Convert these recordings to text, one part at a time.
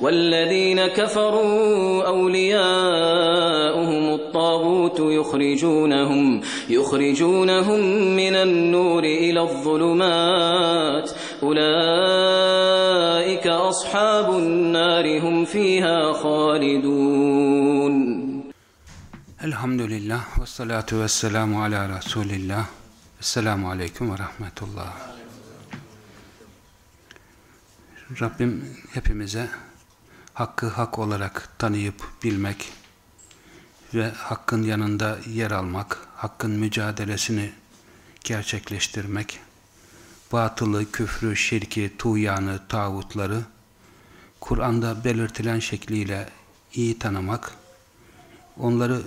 والذين كفروا أولياؤهم الطاغوت يخرجونهم يخرجونهم من النور إلى الظلمات أولئك أصحاب النار هم فيها خالدون Elhamdülillah ve salatu ve selamu ala Resulillah. Esselamu Aleyküm ve Rahmetullah. Rabbim hepimize hakkı hak olarak tanıyıp bilmek ve hakkın yanında yer almak, hakkın mücadelesini gerçekleştirmek, batılı, küfrü, şirki, tuğyanı, tağutları Kur'an'da belirtilen şekliyle iyi tanımak, onları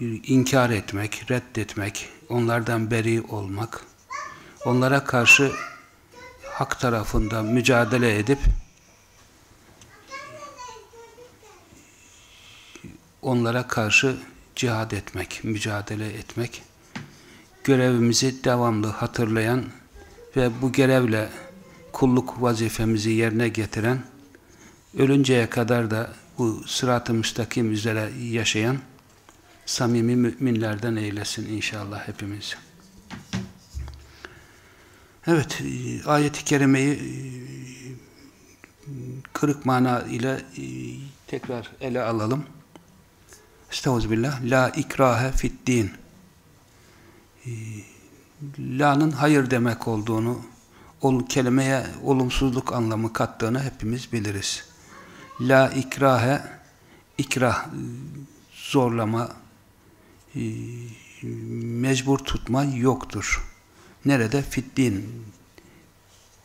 inkar etmek, reddetmek, onlardan beri olmak, onlara karşı hak tarafında mücadele edip onlara karşı cihad etmek, mücadele etmek, görevimizi devamlı hatırlayan ve bu görevle kulluk vazifemizi yerine getiren, ölünceye kadar da bu sırat-ı müstakim üzere yaşayan samimi müminlerden eylesin inşallah hepimiz. Evet, ayet-i kerimeyi kırık mana ile e, tekrar ele alalım. Estağfirullah. La ikrahe fid din. E, la'nın hayır demek olduğunu, ol, kelimeye olumsuzluk anlamı kattığını hepimiz biliriz. La ikrahe, ikrah, zorlama, e, mecbur tutma yoktur. Nerede? Fiddin.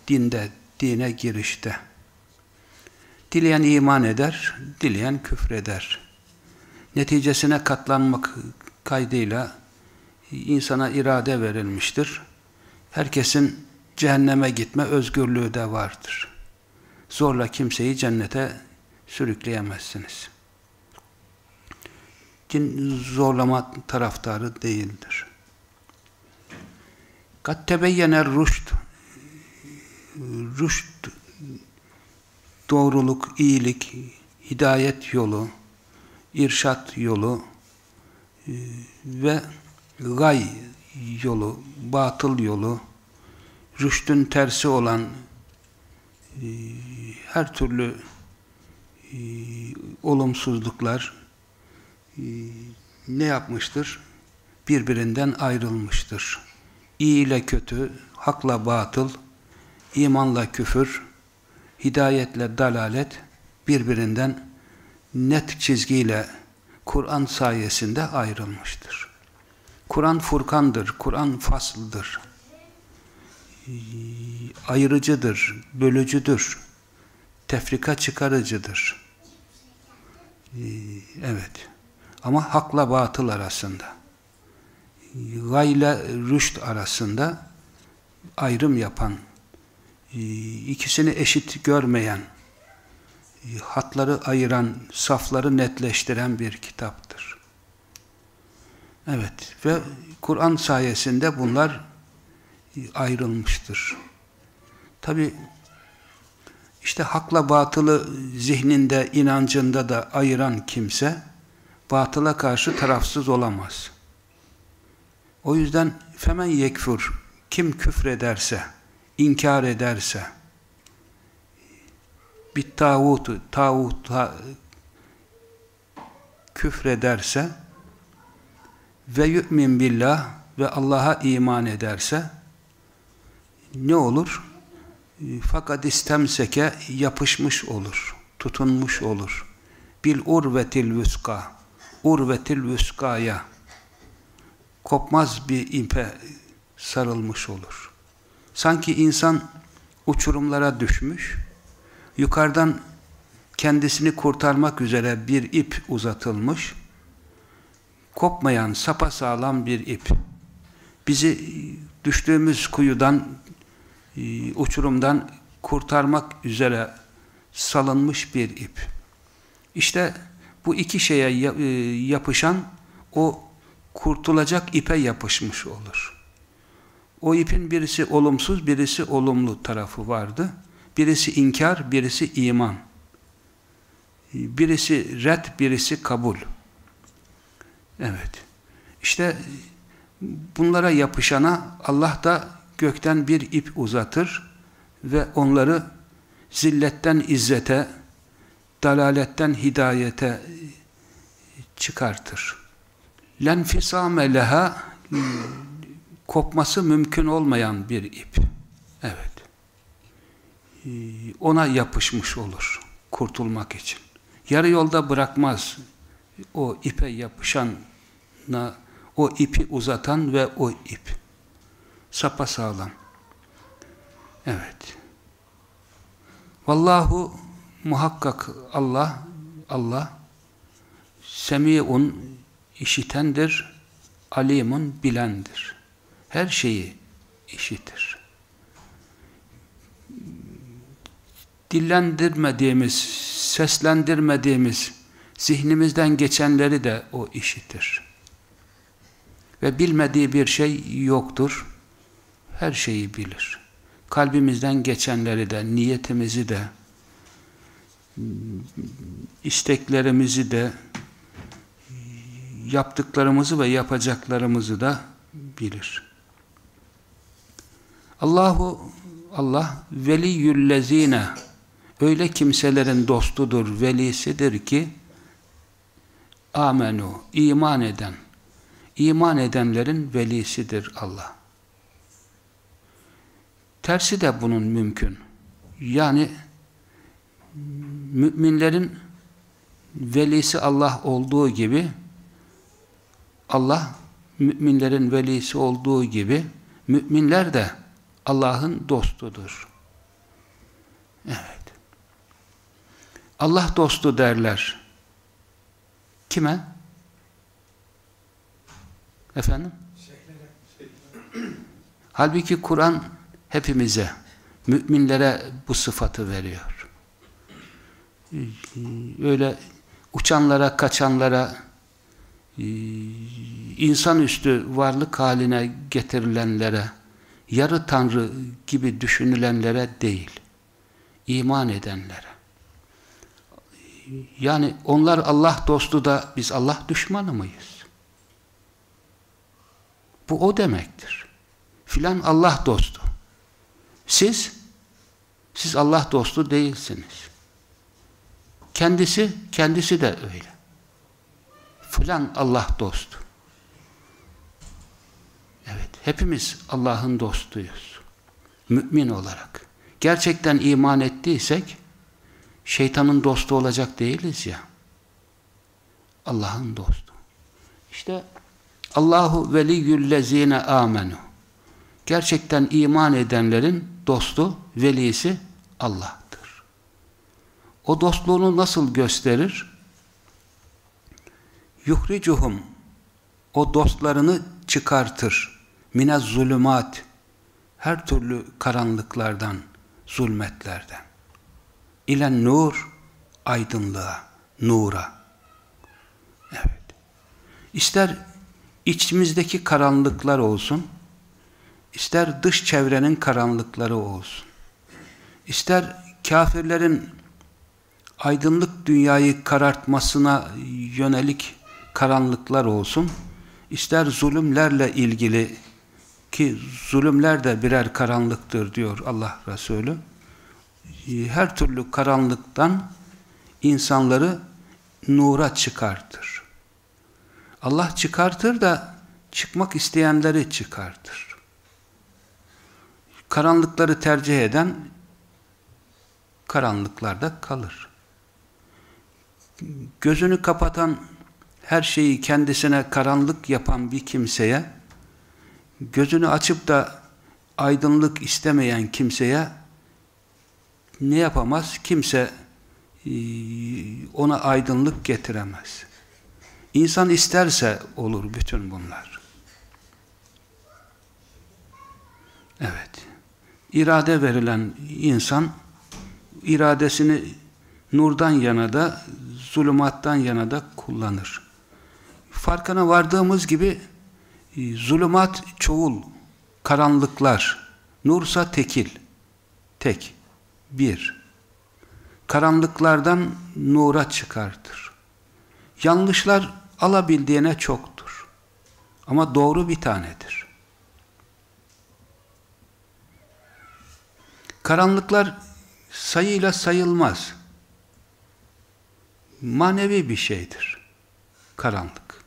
Dinde, dine girişte. Dileyen iman eder, dileyen küfreder. Neticesine katlanmak kaydıyla insana irade verilmiştir. Herkesin cehenneme gitme özgürlüğü de vardır. Zorla kimseyi cennete sürükleyemezsiniz. Din zorlama taraftarı değildir. Kat tebeyyener rüşt rüşt doğruluk, iyilik, hidayet yolu, irşat yolu e, ve gay yolu, batıl yolu, rüştün tersi olan e, her türlü e, olumsuzluklar ne yapmıştır? Birbirinden ayrılmıştır. İyi ile kötü, hakla batıl, imanla küfür, hidayetle dalalet birbirinden net çizgiyle Kur'an sayesinde ayrılmıştır. Kur'an furkandır, Kur'an fasldır. Ayırıcıdır, bölücüdür, tefrika çıkarıcıdır. Evet. Ama hakla batıl arasında, gayla rüşt arasında ayrım yapan, ikisini eşit görmeyen, hatları ayıran, safları netleştiren bir kitaptır. Evet ve Kur'an sayesinde bunlar ayrılmıştır. Tabi işte hakla batılı zihninde, inancında da ayıran kimse batıla karşı tarafsız olamaz. O yüzden femen yekfur kim küfrederse, inkar ederse, bir tağutu, tağuta küfrederse ve yu'min billah ve Allah'a iman ederse ne olur? Fakat istemseke yapışmış olur, tutunmuş olur. Bil urvetil vüska, urvetil vüskaya kopmaz bir ipe sarılmış olur. Sanki insan uçurumlara düşmüş, yukarıdan kendisini kurtarmak üzere bir ip uzatılmış, kopmayan sapasağlam bir ip. Bizi düştüğümüz kuyudan, e, uçurumdan kurtarmak üzere salınmış bir ip. İşte bu iki şeye e, yapışan o kurtulacak ipe yapışmış olur. O ipin birisi olumsuz, birisi olumlu tarafı vardı. Birisi inkar, birisi iman. Birisi red, birisi kabul. Evet. İşte bunlara yapışana Allah da gökten bir ip uzatır ve onları zilletten izzete, dalaletten hidayete çıkartır. Lenfisame leha kopması mümkün olmayan bir ip. Evet. Ona yapışmış olur kurtulmak için. Yarı yolda bırakmaz o ipe yapışana, o ipi uzatan ve o ip. Sapasağlam. Evet. Vallahu muhakkak Allah, Allah semiun işitendir, alimun bilendir. Her şeyi işitir. Dillendirmediğimiz, seslendirmediğimiz, zihnimizden geçenleri de o işitir. Ve bilmediği bir şey yoktur. Her şeyi bilir. Kalbimizden geçenleri de, niyetimizi de, isteklerimizi de, yaptıklarımızı ve yapacaklarımızı da bilir. Allahu Allah veliyüllezine öyle kimselerin dostudur, velisidir ki amenu, iman eden, iman edenlerin velisidir Allah. Tersi de bunun mümkün. Yani müminlerin velisi Allah olduğu gibi Allah müminlerin velisi olduğu gibi müminler de Allah'ın dostudur. Evet. Allah dostu derler. Kime? Efendim? Halbuki Kur'an hepimize, müminlere bu sıfatı veriyor. Öyle uçanlara, kaçanlara, insanüstü varlık haline getirilenlere, yarı tanrı gibi düşünülenlere değil, iman edenlere. Yani onlar Allah dostu da biz Allah düşmanı mıyız? Bu o demektir. Filan Allah dostu. Siz, siz Allah dostu değilsiniz. Kendisi, kendisi de öyle. Filan Allah dostu. Evet, hepimiz Allah'ın dostuyuz. Mümin olarak. Gerçekten iman ettiysek, şeytanın dostu olacak değiliz ya. Allah'ın dostu. İşte Allahu veliyyüllezine amenu. Gerçekten iman edenlerin dostu, velisi Allah'tır. O dostluğunu nasıl gösterir? Yuhricuhum o dostlarını çıkartır. Minez zulümat her türlü karanlıklardan, zulmetlerden. İlen nur aydınlığa, nura. Evet. İster içimizdeki karanlıklar olsun, ister dış çevrenin karanlıkları olsun, ister kafirlerin aydınlık dünyayı karartmasına yönelik karanlıklar olsun, ister zulümlerle ilgili ki zulümler de birer karanlıktır diyor Allah Resulü. Her türlü karanlıktan insanları nura çıkartır. Allah çıkartır da çıkmak isteyenleri çıkartır. Karanlıkları tercih eden karanlıklarda kalır. Gözünü kapatan her şeyi kendisine karanlık yapan bir kimseye gözünü açıp da aydınlık istemeyen kimseye ne yapamaz? Kimse e, ona aydınlık getiremez. İnsan isterse olur bütün bunlar. Evet. İrade verilen insan iradesini nurdan yana da zulümattan yana da kullanır. Farkına vardığımız gibi e, zulümat çoğul, karanlıklar, nursa tekil, tek, bir. Karanlıklardan nura çıkartır. Yanlışlar alabildiğine çoktur. Ama doğru bir tanedir. Karanlıklar sayıyla sayılmaz. Manevi bir şeydir. Karanlık.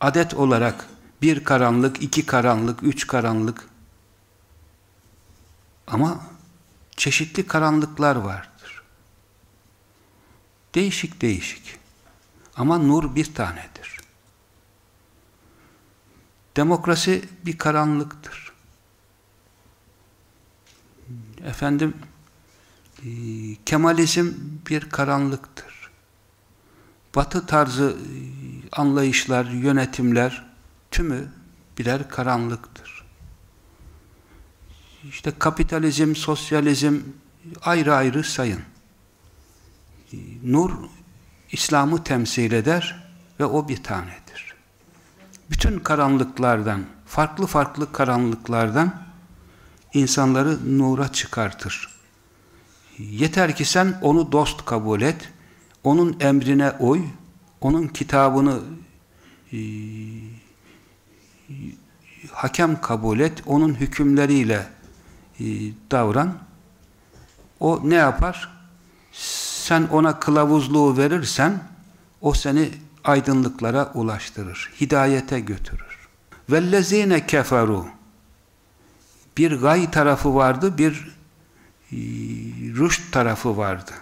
Adet olarak bir karanlık, iki karanlık, üç karanlık. Ama çeşitli karanlıklar vardır. Değişik değişik. Ama nur bir tanedir. Demokrasi bir karanlıktır. Efendim, e, Kemalizm bir karanlıktır. Batı tarzı e, anlayışlar, yönetimler tümü birer karanlıktır. İşte kapitalizm, sosyalizm ayrı ayrı sayın. E, nur İslam'ı temsil eder ve o bir tanedir. Bütün karanlıklardan, farklı farklı karanlıklardan insanları nura çıkartır. Yeter ki sen onu dost kabul et, onun emrine uy, onun kitabını e, hakem kabul et, onun hükümleriyle e, davran. O ne yapar? Sen ona kılavuzluğu verirsen o seni aydınlıklara ulaştırır. Hidayete götürür. Vellezine keferu bir gay tarafı vardı, bir e, rüşt tarafı vardı.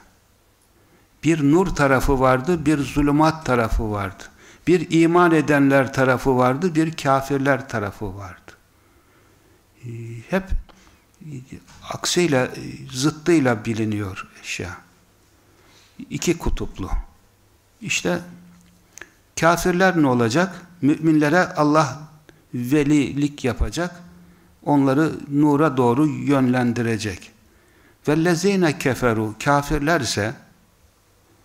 Bir nur tarafı vardı, bir zulümat tarafı vardı. Bir iman edenler tarafı vardı, bir kafirler tarafı vardı. E, hep aksıyla, e, zıttıyla biliniyor eşya. İki kutuplu. İşte kafirler ne olacak? Müminlere Allah velilik yapacak. Onları nura doğru yönlendirecek. Vellezine keferu kafirlerse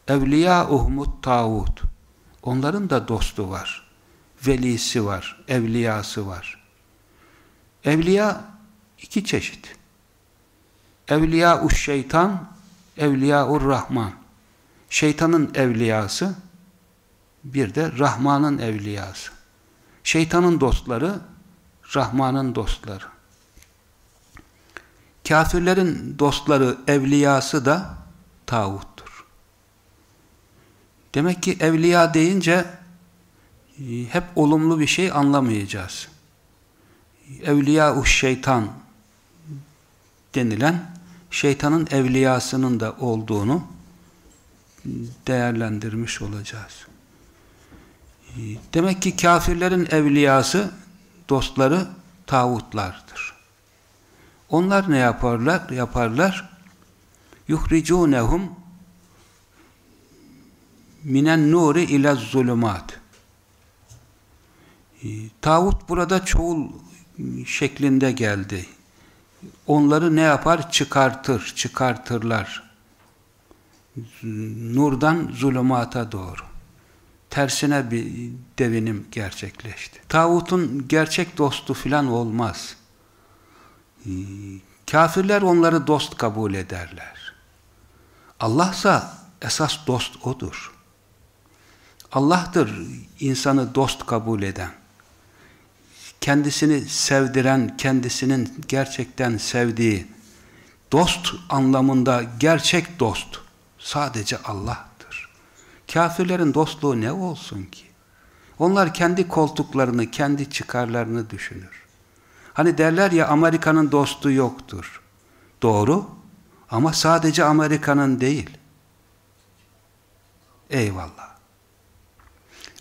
evliya uhmut tağut. Onların da dostu var. Velisi var, evliyası var. Evliya iki çeşit. Evliya-u şeytan, evliya-ur rahman. Şeytanın evliyası, bir de Rahman'ın evliyası. Şeytanın dostları, Rahman'ın dostları. Kafirlerin dostları, evliyası da tağuttur. Demek ki evliya deyince e, hep olumlu bir şey anlamayacağız. Evliya-u şeytan denilen şeytanın evliyasının da olduğunu değerlendirmiş olacağız. E, demek ki kafirlerin evliyası, dostları tağutlardır. Onlar ne yaparlar? Yaparlar. Yuhricunehum minen nuri ile zulümat. E, tağut burada çoğul şeklinde geldi. Onları ne yapar? Çıkartır, çıkartırlar. Nurdan zulümata doğru. Tersine bir devinim gerçekleşti. Tağutun gerçek dostu filan olmaz. Ee, kafirler onları dost kabul ederler. Allahsa esas dost O'dur. Allah'tır insanı dost kabul eden. Kendisini sevdiren, kendisinin gerçekten sevdiği dost anlamında gerçek dost sadece Allah'tır. Kafirlerin dostluğu ne olsun ki? Onlar kendi koltuklarını, kendi çıkarlarını düşünür. Hani derler ya Amerika'nın dostu yoktur. Doğru ama sadece Amerika'nın değil. Eyvallah.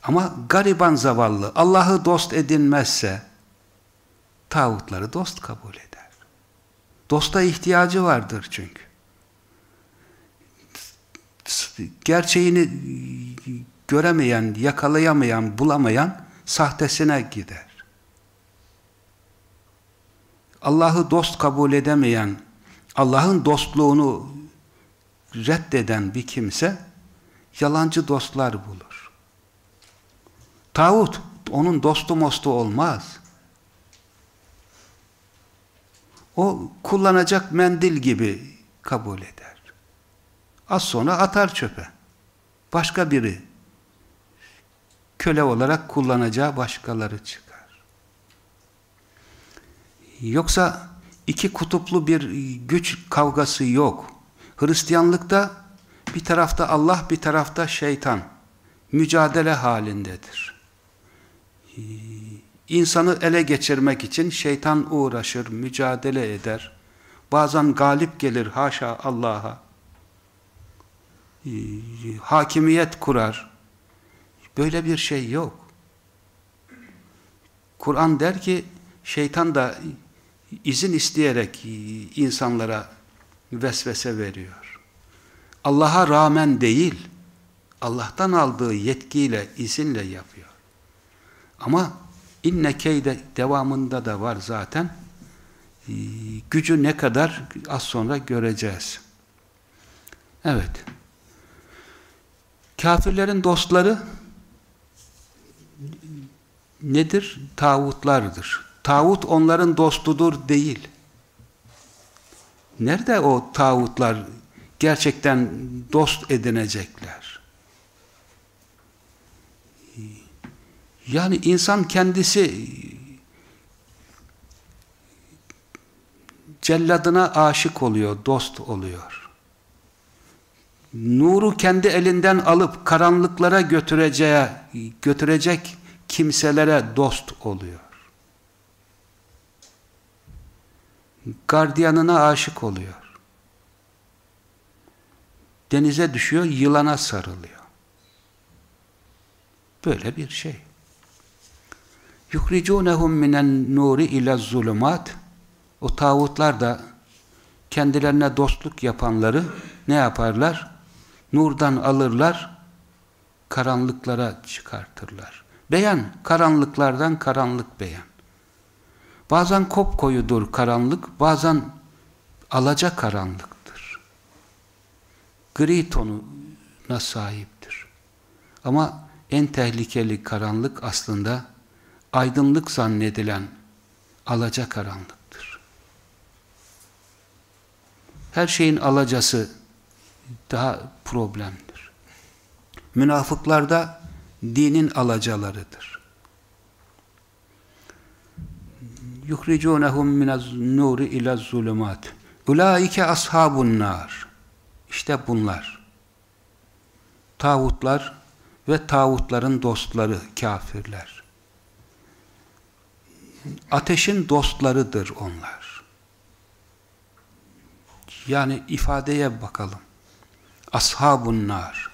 Ama gariban zavallı Allah'ı dost edinmezse tağutları dost kabul eder. Dosta ihtiyacı vardır çünkü. Gerçeğini göremeyen, yakalayamayan, bulamayan sahtesine gider. Allah'ı dost kabul edemeyen, Allah'ın dostluğunu reddeden bir kimse yalancı dostlar bulur. Tağut onun dostu mostu olmaz. O kullanacak mendil gibi kabul eder. Az sonra atar çöpe. Başka biri köle olarak kullanacağı başkaları çıkar. Yoksa iki kutuplu bir güç kavgası yok. Hristiyanlıkta bir tarafta Allah, bir tarafta şeytan. Mücadele halindedir. İnsanı ele geçirmek için şeytan uğraşır, mücadele eder. Bazen galip gelir haşa Allah'a. Hakimiyet kurar. Böyle bir şey yok. Kur'an der ki şeytan da izin isteyerek insanlara vesvese veriyor. Allah'a rağmen değil, Allah'tan aldığı yetkiyle, izinle yapıyor. Ama inne keyde devamında da var zaten. Gücü ne kadar az sonra göreceğiz. Evet. Kafirlerin dostları nedir? Tağutlardır. Tağut onların dostudur değil. Nerede o tağutlar gerçekten dost edinecekler? Yani insan kendisi celladına aşık oluyor, dost oluyor. Nuru kendi elinden alıp karanlıklara götüreceği, götürecek kimselere dost oluyor. Gardiyanına aşık oluyor. Denize düşüyor, yılana sarılıyor. Böyle bir şey yukricunehum minen nuri ile zulumat o tağutlar da kendilerine dostluk yapanları ne yaparlar? Nurdan alırlar, karanlıklara çıkartırlar. Beyan, karanlıklardan karanlık beyan. Bazen kopkoyudur karanlık, bazen alaca karanlıktır. Gri tonuna sahiptir. Ama en tehlikeli karanlık aslında aydınlık zannedilen alaca karanlıktır. Her şeyin alacası daha problemdir. Münafıklarda dinin alacalarıdır. yuhricunhum minez nuri ila zulumat. Ulaike ashabun nar. İşte bunlar. Tağutlar ve tağutların dostları kafirler. Ateşin dostlarıdır onlar. Yani ifadeye bakalım. Ashabun nar.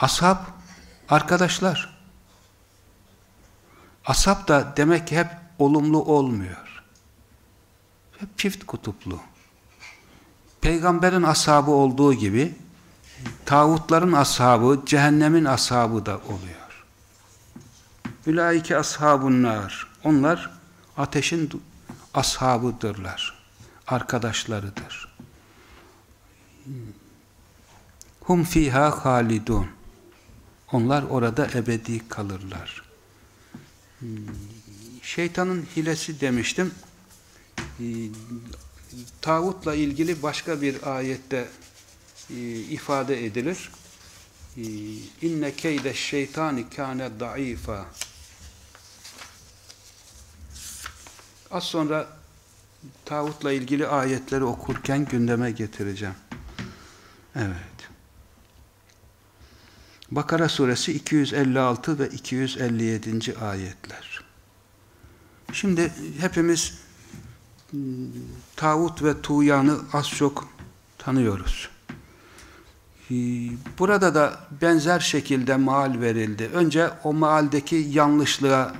Ashab arkadaşlar. Ashab da demek ki hep olumlu olmuyor. Hep çift kutuplu. Peygamberin ashabı olduğu gibi tağutların ashabı, cehennemin ashabı da oluyor. Ülaike ashabun nar. Onlar ateşin ashabıdırlar. Arkadaşlarıdır. Hum fiha halidun. Onlar orada ebedi kalırlar. Şeytanın hilesi demiştim. Ee, tağutla ilgili başka bir ayette e, ifade edilir. Ee, İnne keyde şeytani kâne daifa. Az sonra tağutla ilgili ayetleri okurken gündeme getireceğim. Evet. Bakara suresi 256 ve 257. ayetler. Şimdi hepimiz tağut ve tuğyanı az çok tanıyoruz. Burada da benzer şekilde maal verildi. Önce o maaldeki yanlışlığa,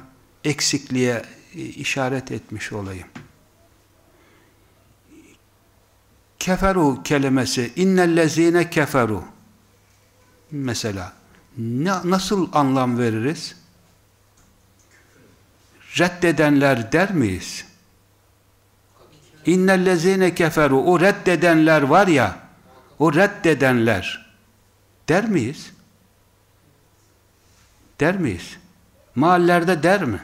eksikliğe işaret etmiş olayım. Keferu kelimesi, innellezine keferu mesela ne, nasıl anlam veririz? Reddedenler der miyiz? İnnellezine keferu o reddedenler var ya o reddedenler der miyiz? Der miyiz? Mahallerde der mi?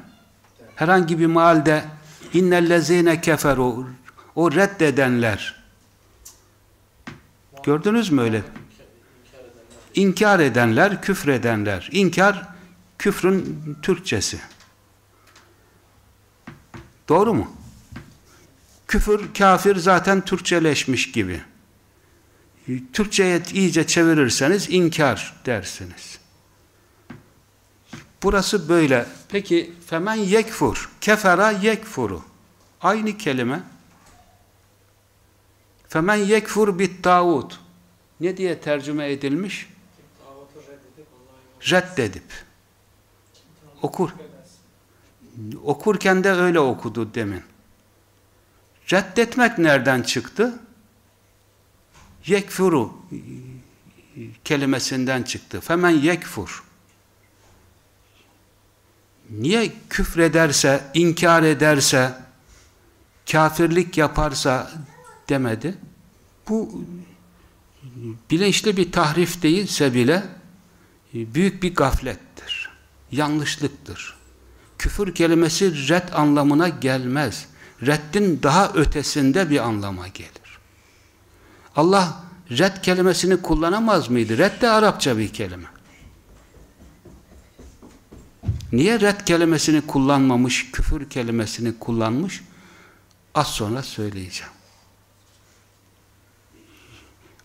Herhangi bir mahallede innellezine keferu o reddedenler gördünüz mü öyle? İnkar edenler, küfredenler. İnkar, küfrün Türkçesi. Doğru mu? Küfür, kafir zaten Türkçeleşmiş gibi. Türkçe'ye iyice çevirirseniz inkar dersiniz. Burası böyle. Peki femen yekfur, kefera yekfuru. Aynı kelime. Femen yekfur bit tağut. Ne diye tercüme edilmiş? Reddedip. Okur. Okurken de öyle okudu demin. Reddetmek nereden çıktı? Yekfuru kelimesinden çıktı. Femen yekfur. Niye küfrederse, inkar ederse, kafirlik yaparsa demedi? Bu bilinçli bir tahrif değilse bile büyük bir gaflettir. Yanlışlıktır. Küfür kelimesi red anlamına gelmez. Reddin daha ötesinde bir anlama gelir. Allah red kelimesini kullanamaz mıydı? Red de Arapça bir kelime. Niye red kelimesini kullanmamış, küfür kelimesini kullanmış? Az sonra söyleyeceğim.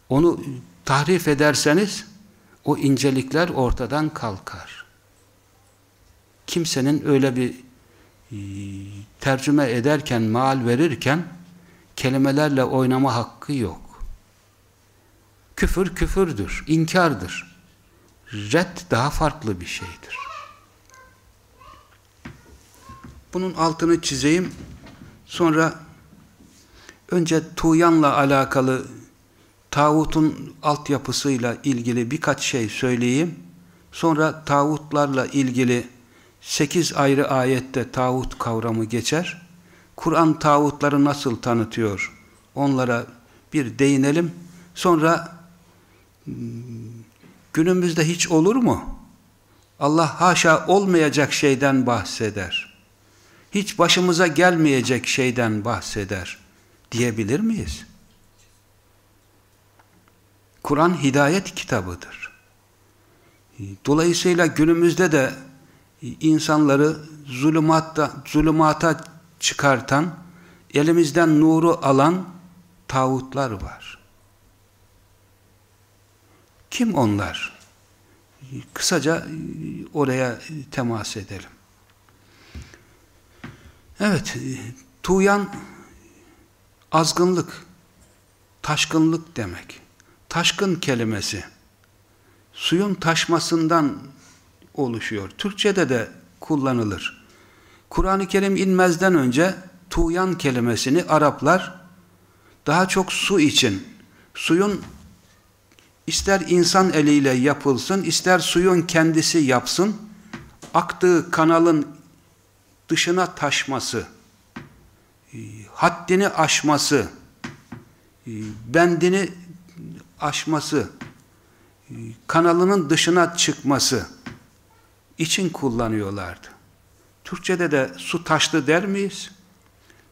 Onu tahrif ederseniz o incelikler ortadan kalkar. Kimsenin öyle bir e, tercüme ederken, maal verirken kelimelerle oynama hakkı yok. Küfür küfürdür, inkardır. Red daha farklı bir şeydir. Bunun altını çizeyim. Sonra önce Tuğyan'la alakalı tağutun altyapısıyla ilgili birkaç şey söyleyeyim. Sonra tağutlarla ilgili sekiz ayrı ayette tağut kavramı geçer. Kur'an tağutları nasıl tanıtıyor? Onlara bir değinelim. Sonra hmm, günümüzde hiç olur mu? Allah haşa olmayacak şeyden bahseder. Hiç başımıza gelmeyecek şeyden bahseder. Diyebilir miyiz? Kur'an hidayet kitabıdır. Dolayısıyla günümüzde de insanları zulümatta, zulümata çıkartan, elimizden nuru alan tağutlar var. Kim onlar? Kısaca oraya temas edelim. Evet, tuğyan azgınlık, taşkınlık demek taşkın kelimesi suyun taşmasından oluşuyor. Türkçede de kullanılır. Kur'an-ı Kerim inmezden önce tuğyan kelimesini Araplar daha çok su için, suyun ister insan eliyle yapılsın, ister suyun kendisi yapsın, aktığı kanalın dışına taşması, haddini aşması, bendini aşması, kanalının dışına çıkması için kullanıyorlardı. Türkçede de su taştı der miyiz?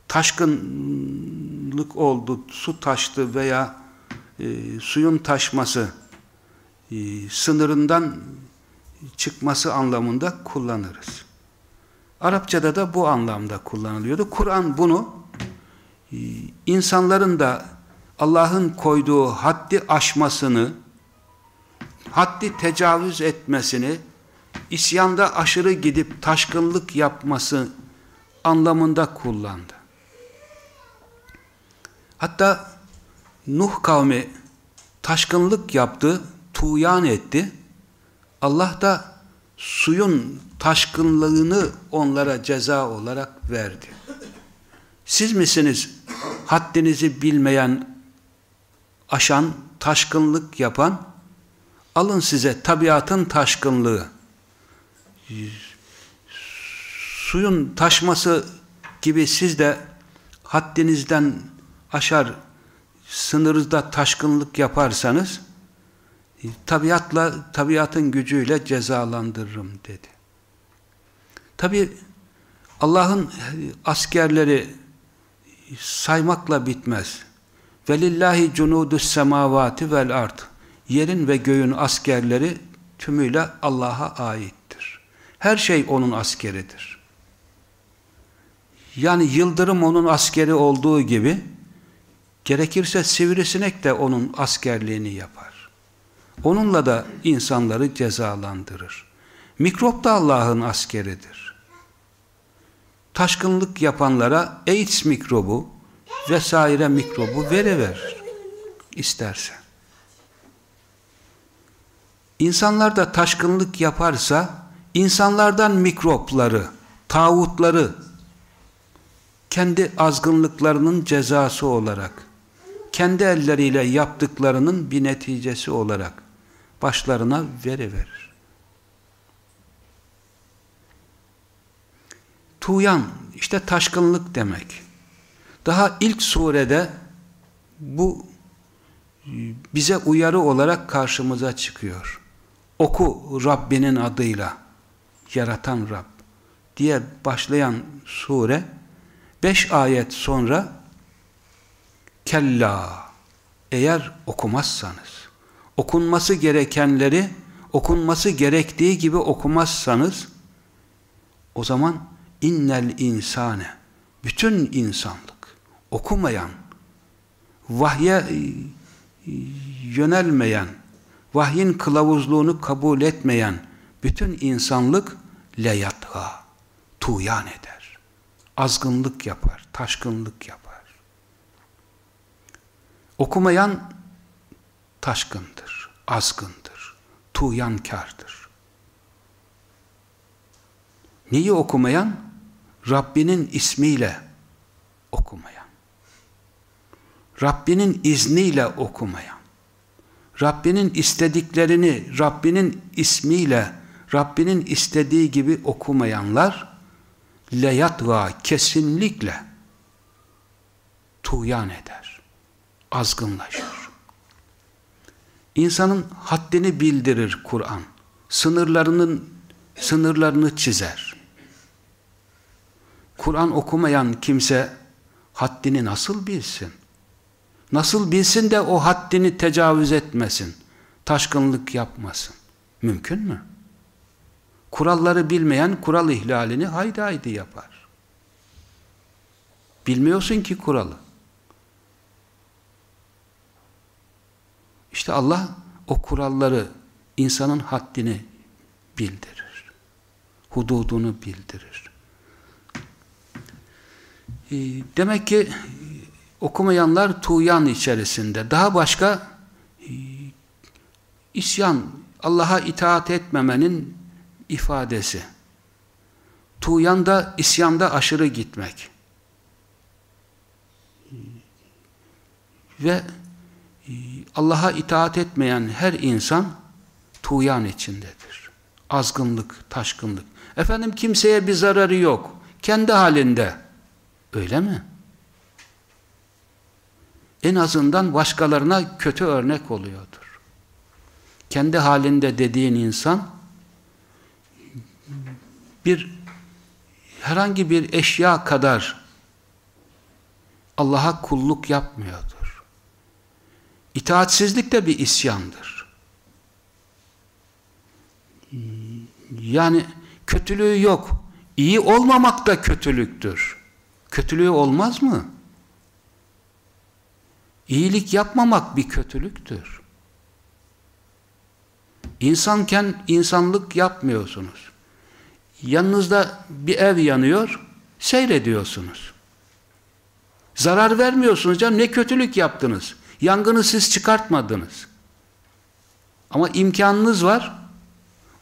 Taşkınlık oldu, su taştı veya e, suyun taşması, e, sınırından çıkması anlamında kullanırız. Arapçada da bu anlamda kullanılıyordu. Kur'an bunu e, insanların da Allah'ın koyduğu haddi aşmasını, haddi tecavüz etmesini, isyanda aşırı gidip taşkınlık yapması anlamında kullandı. Hatta Nuh kavmi taşkınlık yaptı, tuğyan etti. Allah da suyun taşkınlığını onlara ceza olarak verdi. Siz misiniz haddinizi bilmeyen, aşan, taşkınlık yapan? Alın size tabiatın taşkınlığı. Suyun taşması gibi siz de haddinizden aşar, sınırda taşkınlık yaparsanız tabiatla, tabiatın gücüyle cezalandırırım dedi. Tabi Allah'ın askerleri saymakla bitmez. Velillahi cunudus semavati vel ard. Yerin ve göğün askerleri tümüyle Allah'a aittir. Her şey onun askeridir. Yani yıldırım onun askeri olduğu gibi gerekirse sivrisinek de onun askerliğini yapar. Onunla da insanları cezalandırır. Mikrop da Allah'ın askeridir. Taşkınlık yapanlara AIDS mikrobu vesaire mikrobu verever isterse. İnsanlar da taşkınlık yaparsa insanlardan mikropları, tağutları kendi azgınlıklarının cezası olarak kendi elleriyle yaptıklarının bir neticesi olarak başlarına veriverir. Tuğyan, işte taşkınlık demek. Daha ilk surede bu bize uyarı olarak karşımıza çıkıyor. Oku Rabbinin adıyla, yaratan Rab diye başlayan sure, beş ayet sonra kella eğer okumazsanız, okunması gerekenleri okunması gerektiği gibi okumazsanız, o zaman innel insane bütün insanlık okumayan vahye e, yönelmeyen vahyin kılavuzluğunu kabul etmeyen bütün insanlık leyatha tuyan eder. Azgınlık yapar taşkınlık yapar. Okumayan taşkındır azgındır tuğyankardır neyi okumayan Rabbinin ismiyle okumayan, Rabbinin izniyle okumayan, Rabbinin istediklerini Rabbinin ismiyle, Rabbinin istediği gibi okumayanlar leyatva kesinlikle tuğyan eder, azgınlaşır. İnsanın haddini bildirir Kur'an, sınırlarının sınırlarını çizer. Kur'an okumayan kimse haddini nasıl bilsin? Nasıl bilsin de o haddini tecavüz etmesin? Taşkınlık yapmasın. Mümkün mü? Kuralları bilmeyen kural ihlalini haydi haydi yapar. Bilmiyorsun ki kuralı. İşte Allah o kuralları insanın haddini bildirir. Hududunu bildirir. Ee, demek ki okumayanlar tuğyan içerisinde. Daha başka e, isyan, Allah'a itaat etmemenin ifadesi. Tuğyanda, isyanda aşırı gitmek. Ve e, Allah'a itaat etmeyen her insan tuğyan içindedir. Azgınlık, taşkınlık. Efendim kimseye bir zararı yok. Kendi halinde. Öyle mi? En azından başkalarına kötü örnek oluyordur. Kendi halinde dediğin insan bir herhangi bir eşya kadar Allah'a kulluk yapmıyordur. İtaatsizlik de bir isyandır. Yani kötülüğü yok, İyi olmamak da kötülüktür. Kötülüğü olmaz mı? İyilik yapmamak bir kötülüktür. İnsanken insanlık yapmıyorsunuz. Yanınızda bir ev yanıyor, seyrediyorsunuz. Zarar vermiyorsunuz canım, ne kötülük yaptınız. Yangını siz çıkartmadınız. Ama imkanınız var,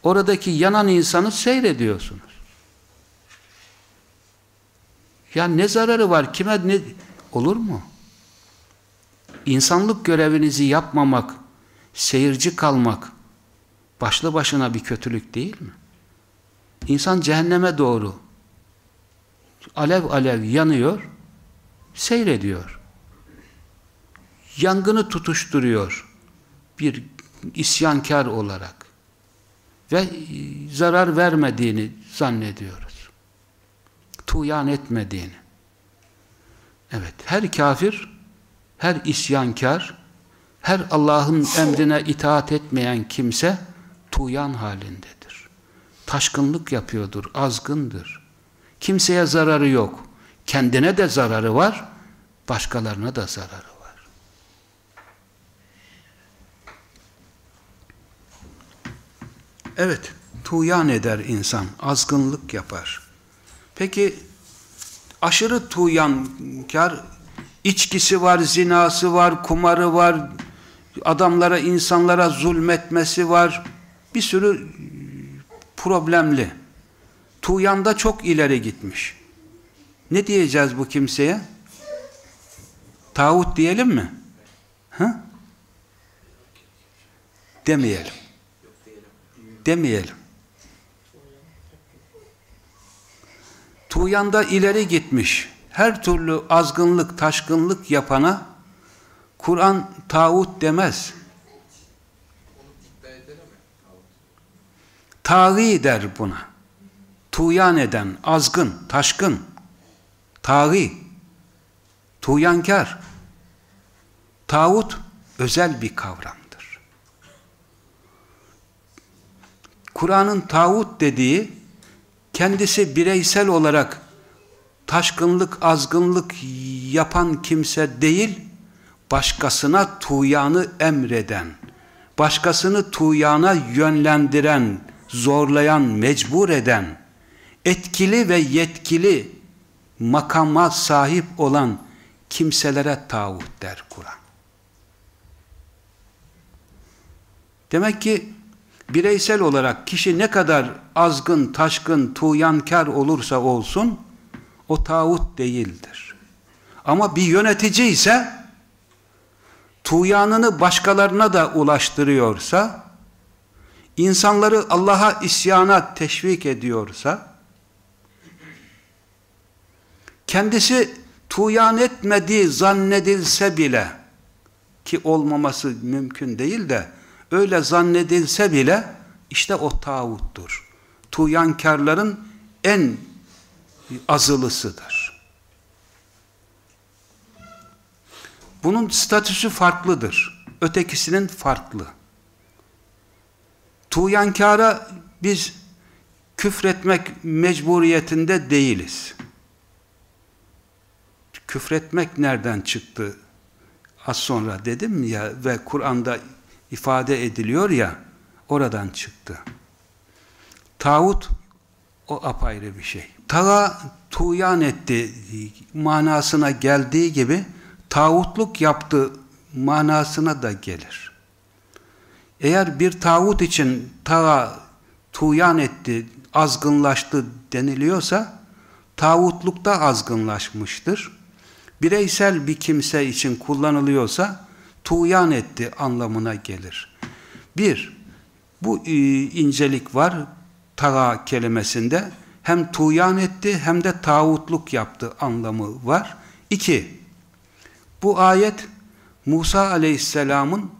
oradaki yanan insanı seyrediyorsunuz. Ya ne zararı var, kime ne... Olur mu? İnsanlık görevinizi yapmamak, seyirci kalmak, başlı başına bir kötülük değil mi? İnsan cehenneme doğru alev alev yanıyor, seyrediyor. Yangını tutuşturuyor bir isyankar olarak ve zarar vermediğini zannediyoruz. Tuyan etmediğini. Evet, her kafir, her isyankar, her Allah'ın emrine itaat etmeyen kimse tuyan halindedir. Taşkınlık yapıyordur, azgındır. Kimseye zararı yok. Kendine de zararı var, başkalarına da zararı var. Evet, tuyan eder insan, azgınlık yapar. Peki, aşırı tuyankar, içkisi var, zinası var, kumarı var, adamlara, insanlara zulmetmesi var, bir sürü problemli. Tuğyan'da çok ileri gitmiş. Ne diyeceğiz bu kimseye? Tağut diyelim mi? Ha? Demeyelim. Demeyelim. Tuğyan'da ileri gitmiş. Her türlü azgınlık, taşkınlık yapana Kur'an tağut demez. Taği der buna. Tuyan eden, azgın, taşkın. Taği. Tuyankar. Tağut özel bir kavramdır. Kur'an'ın tağut dediği kendisi bireysel olarak taşkınlık, azgınlık yapan kimse değil, başkasına tuyanı emreden, başkasını tuyana yönlendiren, zorlayan, mecbur eden, etkili ve yetkili makama sahip olan kimselere tağut der Kur'an. Demek ki bireysel olarak kişi ne kadar azgın, taşkın, tuğyankar olursa olsun o tağut değildir. Ama bir yönetici ise tuğyanını başkalarına da ulaştırıyorsa insanları Allah'a isyana teşvik ediyorsa kendisi tuyan etmediği zannedilse bile ki olmaması mümkün değil de öyle zannedilse bile işte o tağuttur. Tuyankarların en azılısıdır. Bunun statüsü farklıdır. Ötekisinin farklı. Tuğyankara biz küfretmek mecburiyetinde değiliz. Küfretmek nereden çıktı? Az sonra dedim ya ve Kur'an'da ifade ediliyor ya oradan çıktı. Tağut o apayrı bir şey. Tağa tuğyan etti manasına geldiği gibi tağutluk yaptı manasına da gelir. Eğer bir tağut için tağa tuğyan etti, azgınlaştı deniliyorsa tağutlukta azgınlaşmıştır. Bireysel bir kimse için kullanılıyorsa tuğyan etti anlamına gelir. Bir, bu e, incelik var tağa kelimesinde. Hem tuğyan etti hem de tağutluk yaptı anlamı var. İki, bu ayet Musa aleyhisselamın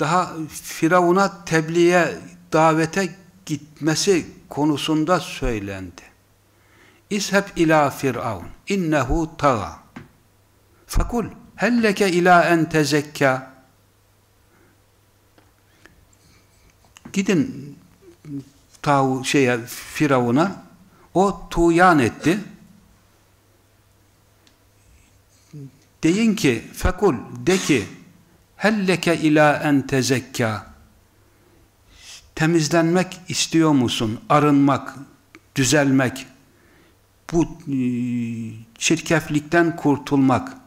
daha Firavun'a tebliğe, davete gitmesi konusunda söylendi. İsheb ila firavun innehu taga fakul helleke ila en tezekka gidin tavu şeye Firavun'a O tuyan etti. Deyin ki, fekul, de ki, helleke ila en tezekka. Temizlenmek istiyor musun? Arınmak, düzelmek, bu e, çirkeflikten kurtulmak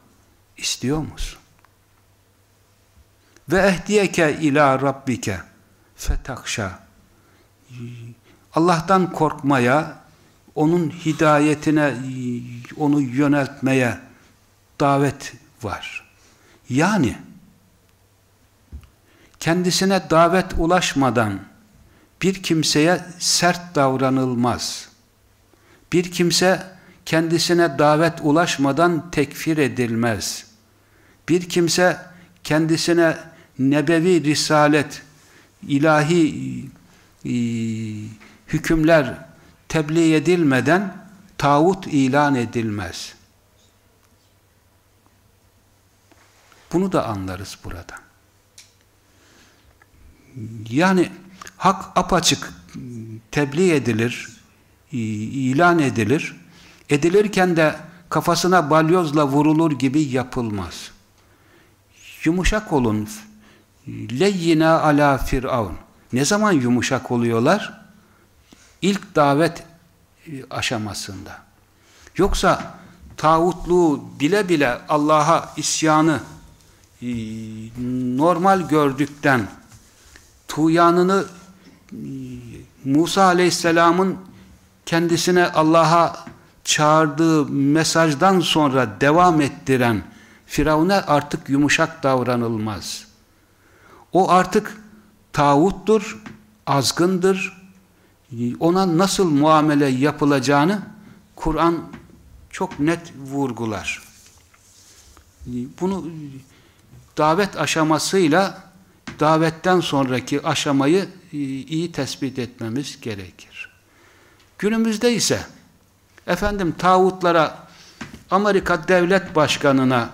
istiyor musun? Ve ehdiyeke ila rabbike fetakşa. Allah'tan korkmaya, onun hidayetine, onu yöneltmeye davet var. Yani kendisine davet ulaşmadan bir kimseye sert davranılmaz. Bir kimse kendisine davet ulaşmadan tekfir edilmez. Bir kimse kendisine nebevi risalet, ilahi e, hükümler tebliğ edilmeden tağut ilan edilmez. Bunu da anlarız burada. Yani hak apaçık tebliğ edilir, ilan edilir. Edilirken de kafasına balyozla vurulur gibi yapılmaz. Yumuşak olun. Leyyina ala firavun. Ne zaman yumuşak oluyorlar? İlk davet aşamasında. Yoksa tağutluğu bile bile Allah'a isyanı e, normal gördükten tuyanını e, Musa Aleyhisselam'ın kendisine Allah'a çağırdığı mesajdan sonra devam ettiren Firavun'a artık yumuşak davranılmaz. O artık tağuttur, azgındır. Ona nasıl muamele yapılacağını Kur'an çok net vurgular. Bunu davet aşamasıyla davetten sonraki aşamayı iyi tespit etmemiz gerekir. Günümüzde ise efendim tağutlara Amerika devlet başkanına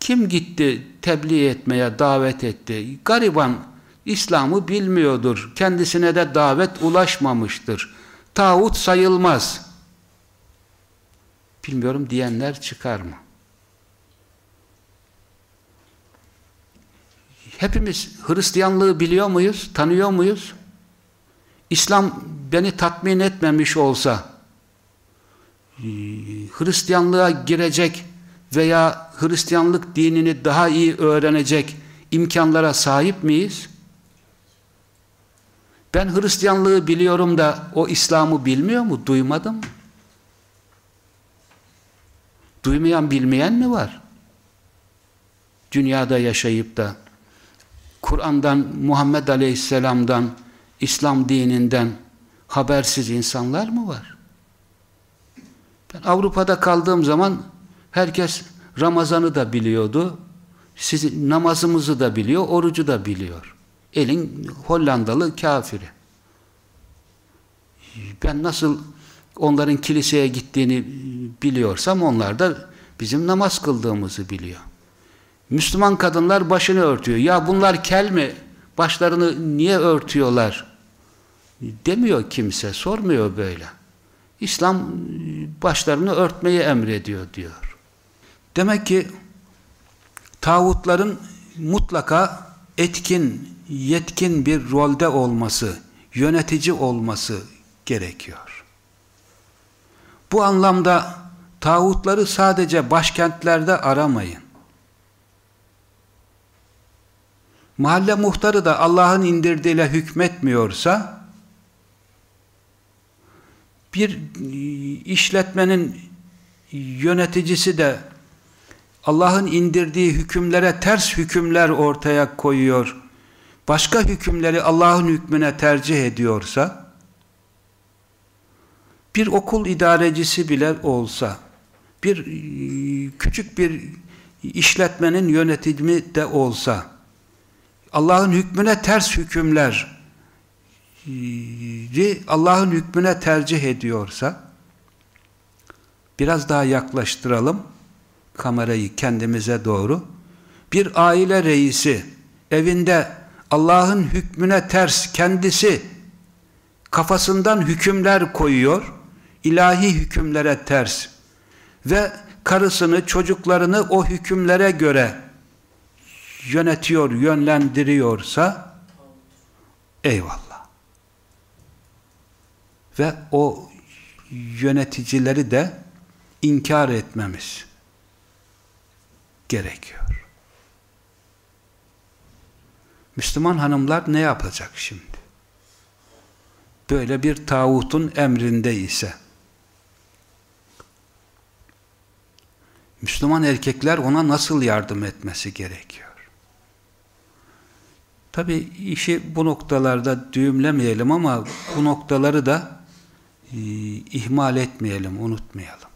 kim gitti tebliğ etmeye davet etti? Gariban İslam'ı bilmiyordur. Kendisine de davet ulaşmamıştır. Tağut sayılmaz. Bilmiyorum diyenler çıkar mı? Hepimiz Hristiyanlığı biliyor muyuz? Tanıyor muyuz? İslam beni tatmin etmemiş olsa Hristiyanlığa girecek veya Hristiyanlık dinini daha iyi öğrenecek imkanlara sahip miyiz? Ben Hristiyanlığı biliyorum da o İslam'ı bilmiyor mu? Duymadım. Duymayan bilmeyen mi var? Dünyada yaşayıp da Kur'an'dan, Muhammed Aleyhisselam'dan, İslam dininden habersiz insanlar mı var? Ben Avrupa'da kaldığım zaman herkes Ramazan'ı da biliyordu. Sizi, namazımızı da biliyor, orucu da biliyor. Elin Hollandalı kafiri. Ben nasıl onların kiliseye gittiğini biliyorsam onlar da bizim namaz kıldığımızı biliyor. Müslüman kadınlar başını örtüyor. Ya bunlar kel mi? Başlarını niye örtüyorlar? Demiyor kimse, sormuyor böyle. İslam başlarını örtmeyi emrediyor diyor. Demek ki tağutların mutlaka etkin, yetkin bir rolde olması, yönetici olması gerekiyor. Bu anlamda tağutları sadece başkentlerde aramayın. Mahalle muhtarı da Allah'ın indirdiğiyle hükmetmiyorsa bir işletmenin yöneticisi de Allah'ın indirdiği hükümlere ters hükümler ortaya koyuyor, başka hükümleri Allah'ın hükmüne tercih ediyorsa, bir okul idarecisi bile olsa, bir küçük bir işletmenin yönetimi de olsa, Allah'ın hükmüne ters hükümler Allah'ın hükmüne tercih ediyorsa biraz daha yaklaştıralım kamerayı kendimize doğru bir aile reisi evinde Allah'ın hükmüne ters kendisi kafasından hükümler koyuyor, ilahi hükümlere ters ve karısını, çocuklarını o hükümlere göre yönetiyor, yönlendiriyorsa eyvallah. Ve o yöneticileri de inkar etmemiz gerekiyor. Müslüman hanımlar ne yapacak şimdi? Böyle bir tağutun emrinde ise Müslüman erkekler ona nasıl yardım etmesi gerekiyor? Tabi işi bu noktalarda düğümlemeyelim ama bu noktaları da e, ihmal etmeyelim, unutmayalım.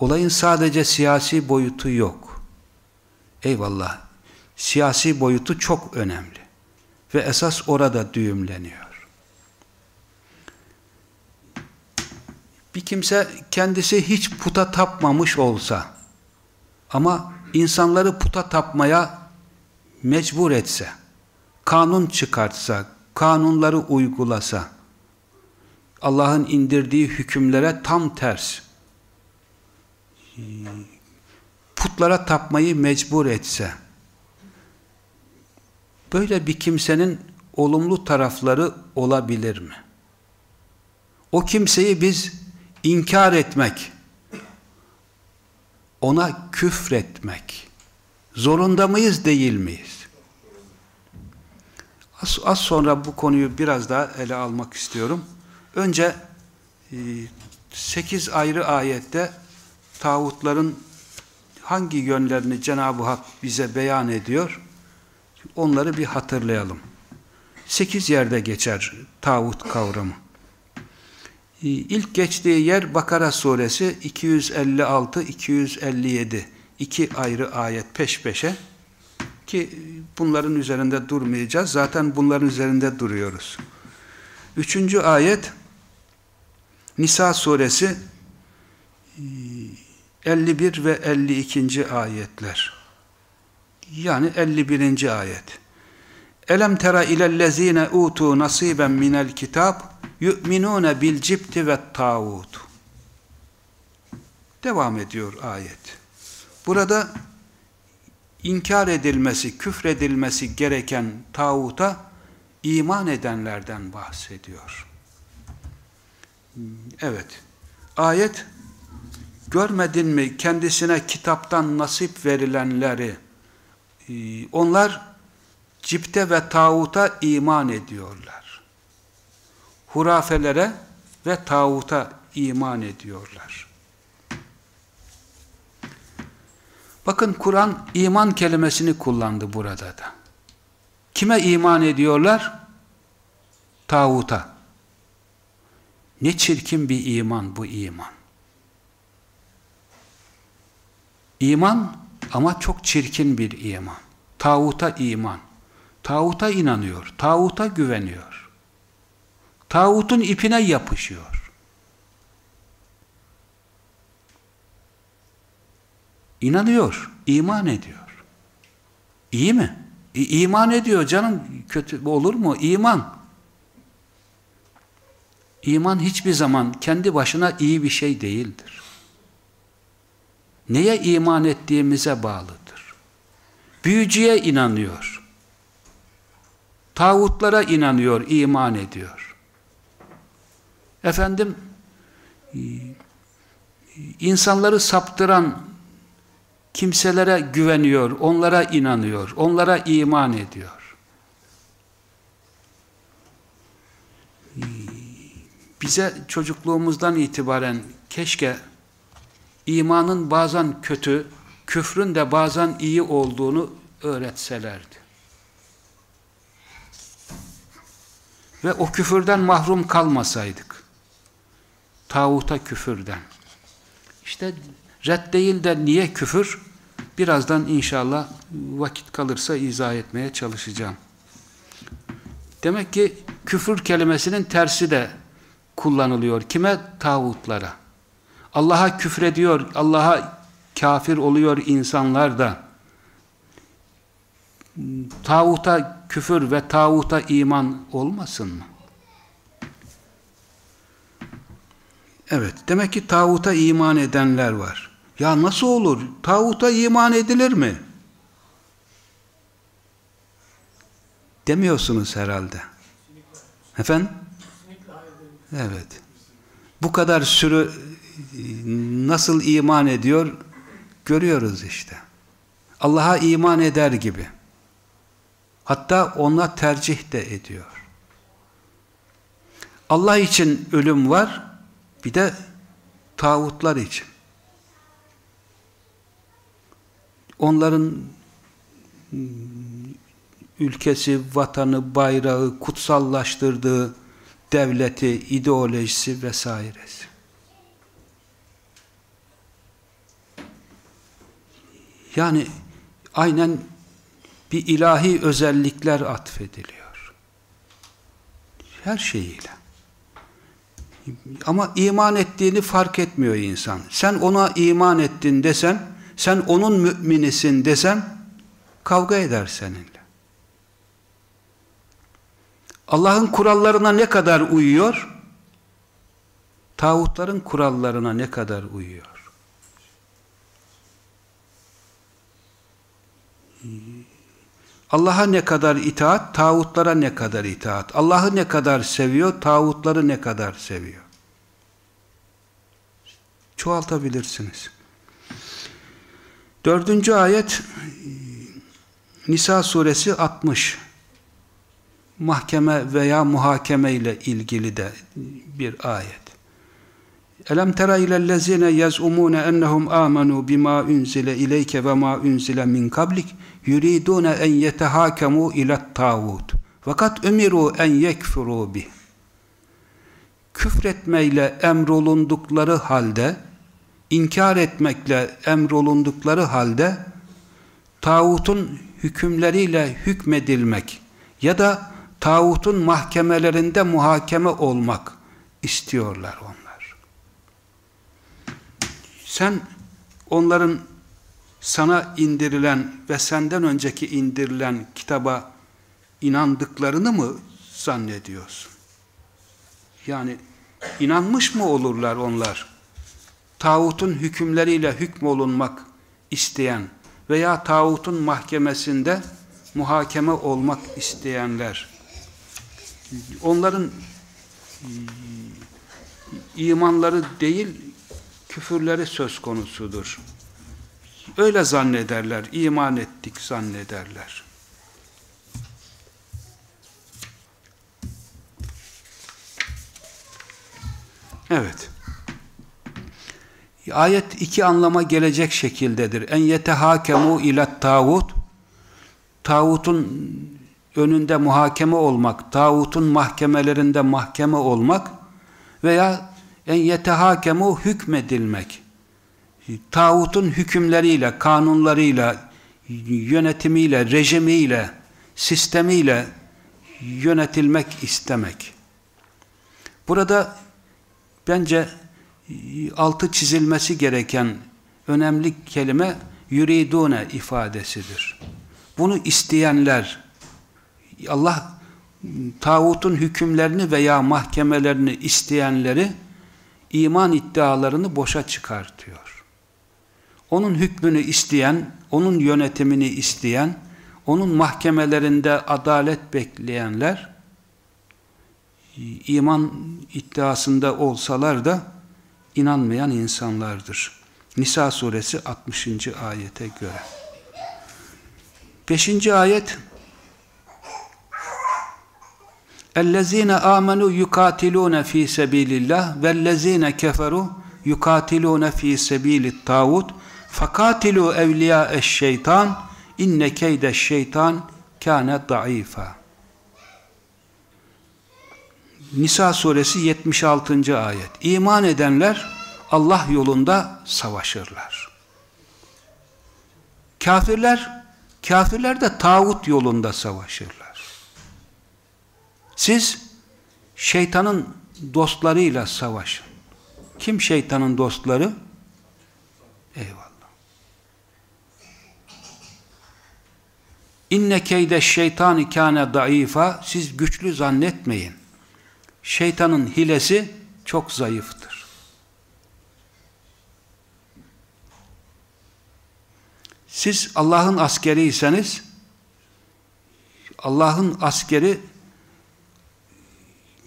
Olayın sadece siyasi boyutu yok. Eyvallah. Siyasi boyutu çok önemli. Ve esas orada düğümleniyor. Bir kimse kendisi hiç puta tapmamış olsa ama insanları puta tapmaya mecbur etse, kanun çıkartsa, kanunları uygulasa, Allah'ın indirdiği hükümlere tam ters, putlara tapmayı mecbur etse, böyle bir kimsenin olumlu tarafları olabilir mi? O kimseyi biz inkar etmek, ona küfretmek, zorunda mıyız değil miyiz? Az, az sonra bu konuyu biraz daha ele almak istiyorum. Önce e, 8 ayrı ayette tağutların hangi yönlerini Cenab-ı Hak bize beyan ediyor? Onları bir hatırlayalım. Sekiz yerde geçer tağut kavramı. Ee, ilk geçtiği yer Bakara suresi 256-257. iki ayrı ayet peş peşe ki bunların üzerinde durmayacağız. Zaten bunların üzerinde duruyoruz. Üçüncü ayet Nisa suresi 51 ve 52. ayetler. Yani 51. ayet. Elem tera ilellezine utu nasiben minel kitab yu'minune bil cipti ve tağut. Devam ediyor ayet. Burada inkar edilmesi, küfredilmesi gereken tağuta iman edenlerden bahsediyor. Evet. Ayet görmedin mi kendisine kitaptan nasip verilenleri ee, onlar cipte ve tağuta iman ediyorlar. Hurafelere ve tağuta iman ediyorlar. Bakın Kur'an iman kelimesini kullandı burada da. Kime iman ediyorlar? Tağuta. Ne çirkin bir iman bu iman. İman ama çok çirkin bir iman. Tağuta iman. Tağuta inanıyor. Tağuta güveniyor. Tağutun ipine yapışıyor. İnanıyor. iman ediyor. İyi mi? İ iman ediyor canım. Kötü olur mu? İman. İman hiçbir zaman kendi başına iyi bir şey değildir neye iman ettiğimize bağlıdır. Büyücüye inanıyor. Tağutlara inanıyor, iman ediyor. Efendim, insanları saptıran kimselere güveniyor, onlara inanıyor, onlara iman ediyor. Bize çocukluğumuzdan itibaren keşke imanın bazen kötü, küfrün de bazen iyi olduğunu öğretselerdi. Ve o küfürden mahrum kalmasaydık. Tağuta küfürden. İşte red değil de niye küfür? Birazdan inşallah vakit kalırsa izah etmeye çalışacağım. Demek ki küfür kelimesinin tersi de kullanılıyor. Kime? Tağutlara. Allah'a küfrediyor, Allah'a kafir oluyor insanlar da tağuta küfür ve tağuta iman olmasın mı? Evet, demek ki tağuta iman edenler var. Ya nasıl olur? Tağuta iman edilir mi? Demiyorsunuz herhalde. Efendim? Evet. Bu kadar sürü nasıl iman ediyor görüyoruz işte. Allah'a iman eder gibi. Hatta ona tercih de ediyor. Allah için ölüm var, bir de tağutlar için. Onların ülkesi, vatanı, bayrağı, kutsallaştırdığı devleti, ideolojisi vesairesi. Yani aynen bir ilahi özellikler atfediliyor. Her şeyiyle. Ama iman ettiğini fark etmiyor insan. Sen ona iman ettin desen, sen onun müminisin desen, kavga eder seninle. Allah'ın kurallarına ne kadar uyuyor? Tağutların kurallarına ne kadar uyuyor? Allah'a ne kadar itaat, tağutlara ne kadar itaat. Allah'ı ne kadar seviyor, tağutları ne kadar seviyor. Çoğaltabilirsiniz. Dördüncü ayet Nisa suresi 60 mahkeme veya muhakeme ile ilgili de bir ayet. Elem tera ilellezine yaz'umune ennehum amenu bima unzile ileyke ve ma unzile min kablik yuridune en yetehakemu ilet tağut. Fakat ümiru en yekfuru bih. Küfretmeyle emrolundukları halde, inkar etmekle emrolundukları halde, tağutun hükümleriyle hükmedilmek ya da tağutun mahkemelerinde muhakeme olmak istiyorlar onlar. Sen onların sana indirilen ve senden önceki indirilen kitaba inandıklarını mı zannediyorsun? Yani inanmış mı olurlar onlar? Tağutun hükümleriyle hükmolunmak isteyen veya tağutun mahkemesinde muhakeme olmak isteyenler onların imanları değil küfürleri söz konusudur. Öyle zannederler, iman ettik zannederler. Evet. Ayet iki anlama gelecek şekildedir. En yetehakemu ilet tağut tağutun önünde muhakeme olmak, tağutun mahkemelerinde mahkeme olmak veya en yetehakemu hükmedilmek. Tağutun hükümleriyle, kanunlarıyla, yönetimiyle, rejimiyle, sistemiyle yönetilmek istemek. Burada bence altı çizilmesi gereken önemli kelime yuridune ifadesidir. Bunu isteyenler, Allah tağutun hükümlerini veya mahkemelerini isteyenleri iman iddialarını boşa çıkartıyor. Onun hükmünü isteyen, onun yönetimini isteyen, onun mahkemelerinde adalet bekleyenler iman iddiasında olsalar da inanmayan insanlardır. Nisa suresi 60. ayete göre. 5. ayet اَلَّذ۪ينَ آمَنُوا يُقَاتِلُونَ ف۪ي سَب۪يلِ اللّٰهِ وَالَّذ۪ينَ كَفَرُوا يُقَاتِلُونَ ف۪ي سَب۪يلِ الطَّاغُوتِ فَقَاتِلُوا اَوْلِيَاءَ الشَّيْطَانِ اِنَّ كَيْدَ الشَّيْطَانِ كَانَ ضَعِيفًا Nisa suresi 76. ayet. İman edenler Allah yolunda savaşırlar. Kafirler, kafirler de tağut yolunda savaşırlar. Siz şeytanın dostlarıyla savaşın. Kim şeytanın dostları? Eyvallah. İnne keyde şeytani kâne daifa siz güçlü zannetmeyin. Şeytanın hilesi çok zayıftır. Siz Allah'ın askeriyseniz Allah'ın askeri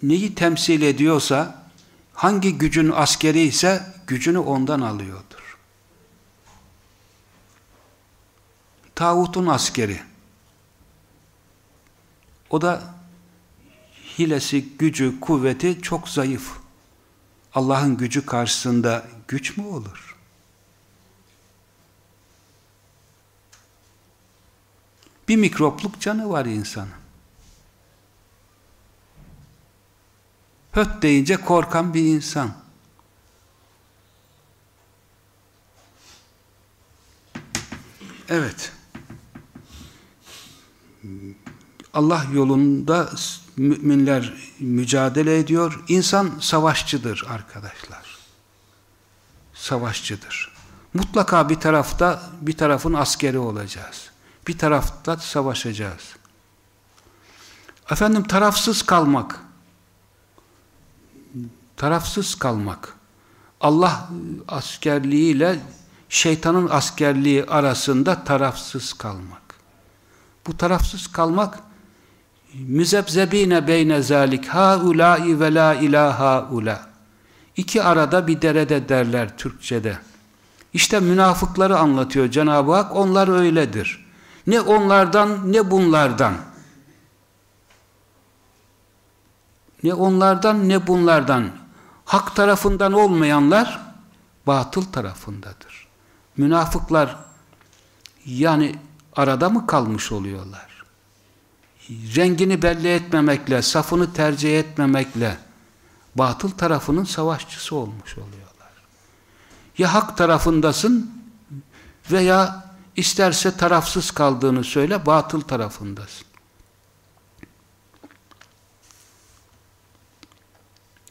neyi temsil ediyorsa hangi gücün askeri ise gücünü ondan alıyordur. Tağutun askeri o da hilesi, gücü, kuvveti çok zayıf. Allah'ın gücü karşısında güç mü olur? Bir mikropluk canı var insanın. Höt deyince korkan bir insan. Evet. Allah yolunda müminler mücadele ediyor. İnsan savaşçıdır arkadaşlar. Savaşçıdır. Mutlaka bir tarafta bir tarafın askeri olacağız. Bir tarafta savaşacağız. Efendim tarafsız kalmak. Tarafsız kalmak. Allah askerliğiyle şeytanın askerliği arasında tarafsız kalmak. Bu tarafsız kalmak müzebzebine beyne zalik haulâi ve la ilaha ula. İki arada bir derede derler Türkçede. İşte münafıkları anlatıyor Cenab-ı Hak. Onlar öyledir. Ne onlardan ne bunlardan. Ne onlardan ne bunlardan. Hak tarafından olmayanlar batıl tarafındadır. Münafıklar yani arada mı kalmış oluyorlar? Rengini belli etmemekle, safını tercih etmemekle batıl tarafının savaşçısı olmuş oluyorlar. Ya hak tarafındasın veya isterse tarafsız kaldığını söyle, batıl tarafındasın.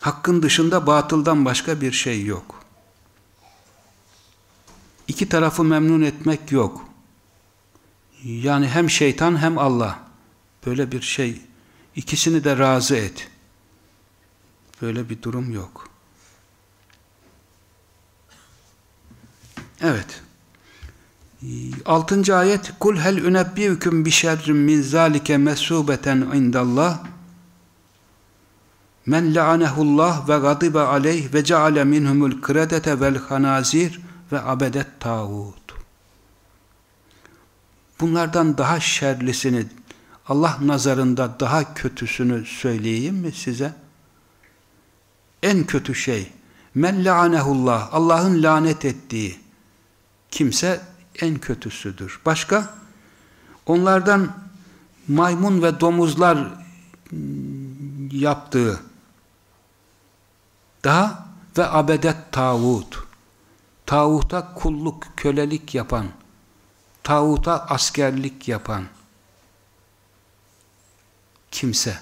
Hakkın dışında batıldan başka bir şey yok. İki tarafı memnun etmek yok. Yani hem şeytan hem Allah. Böyle bir şey. İkisini de razı et. Böyle bir durum yok. Evet. Altıncı ayet Kul hel ünebbiyüküm bi şerrin min zalike mesubeten indallah Men la'anehullah ve gadibe aleyh ve ceale minhumul kredete vel hanazir ve abedet tağut. Bunlardan daha şerlisini, Allah nazarında daha kötüsünü söyleyeyim mi size? En kötü şey, men la'anehullah, Allah'ın lanet ettiği kimse en kötüsüdür. Başka? Onlardan maymun ve domuzlar yaptığı daha ve abedet tağut. Tağuta kulluk, kölelik yapan. Tağuta askerlik yapan. Kimse.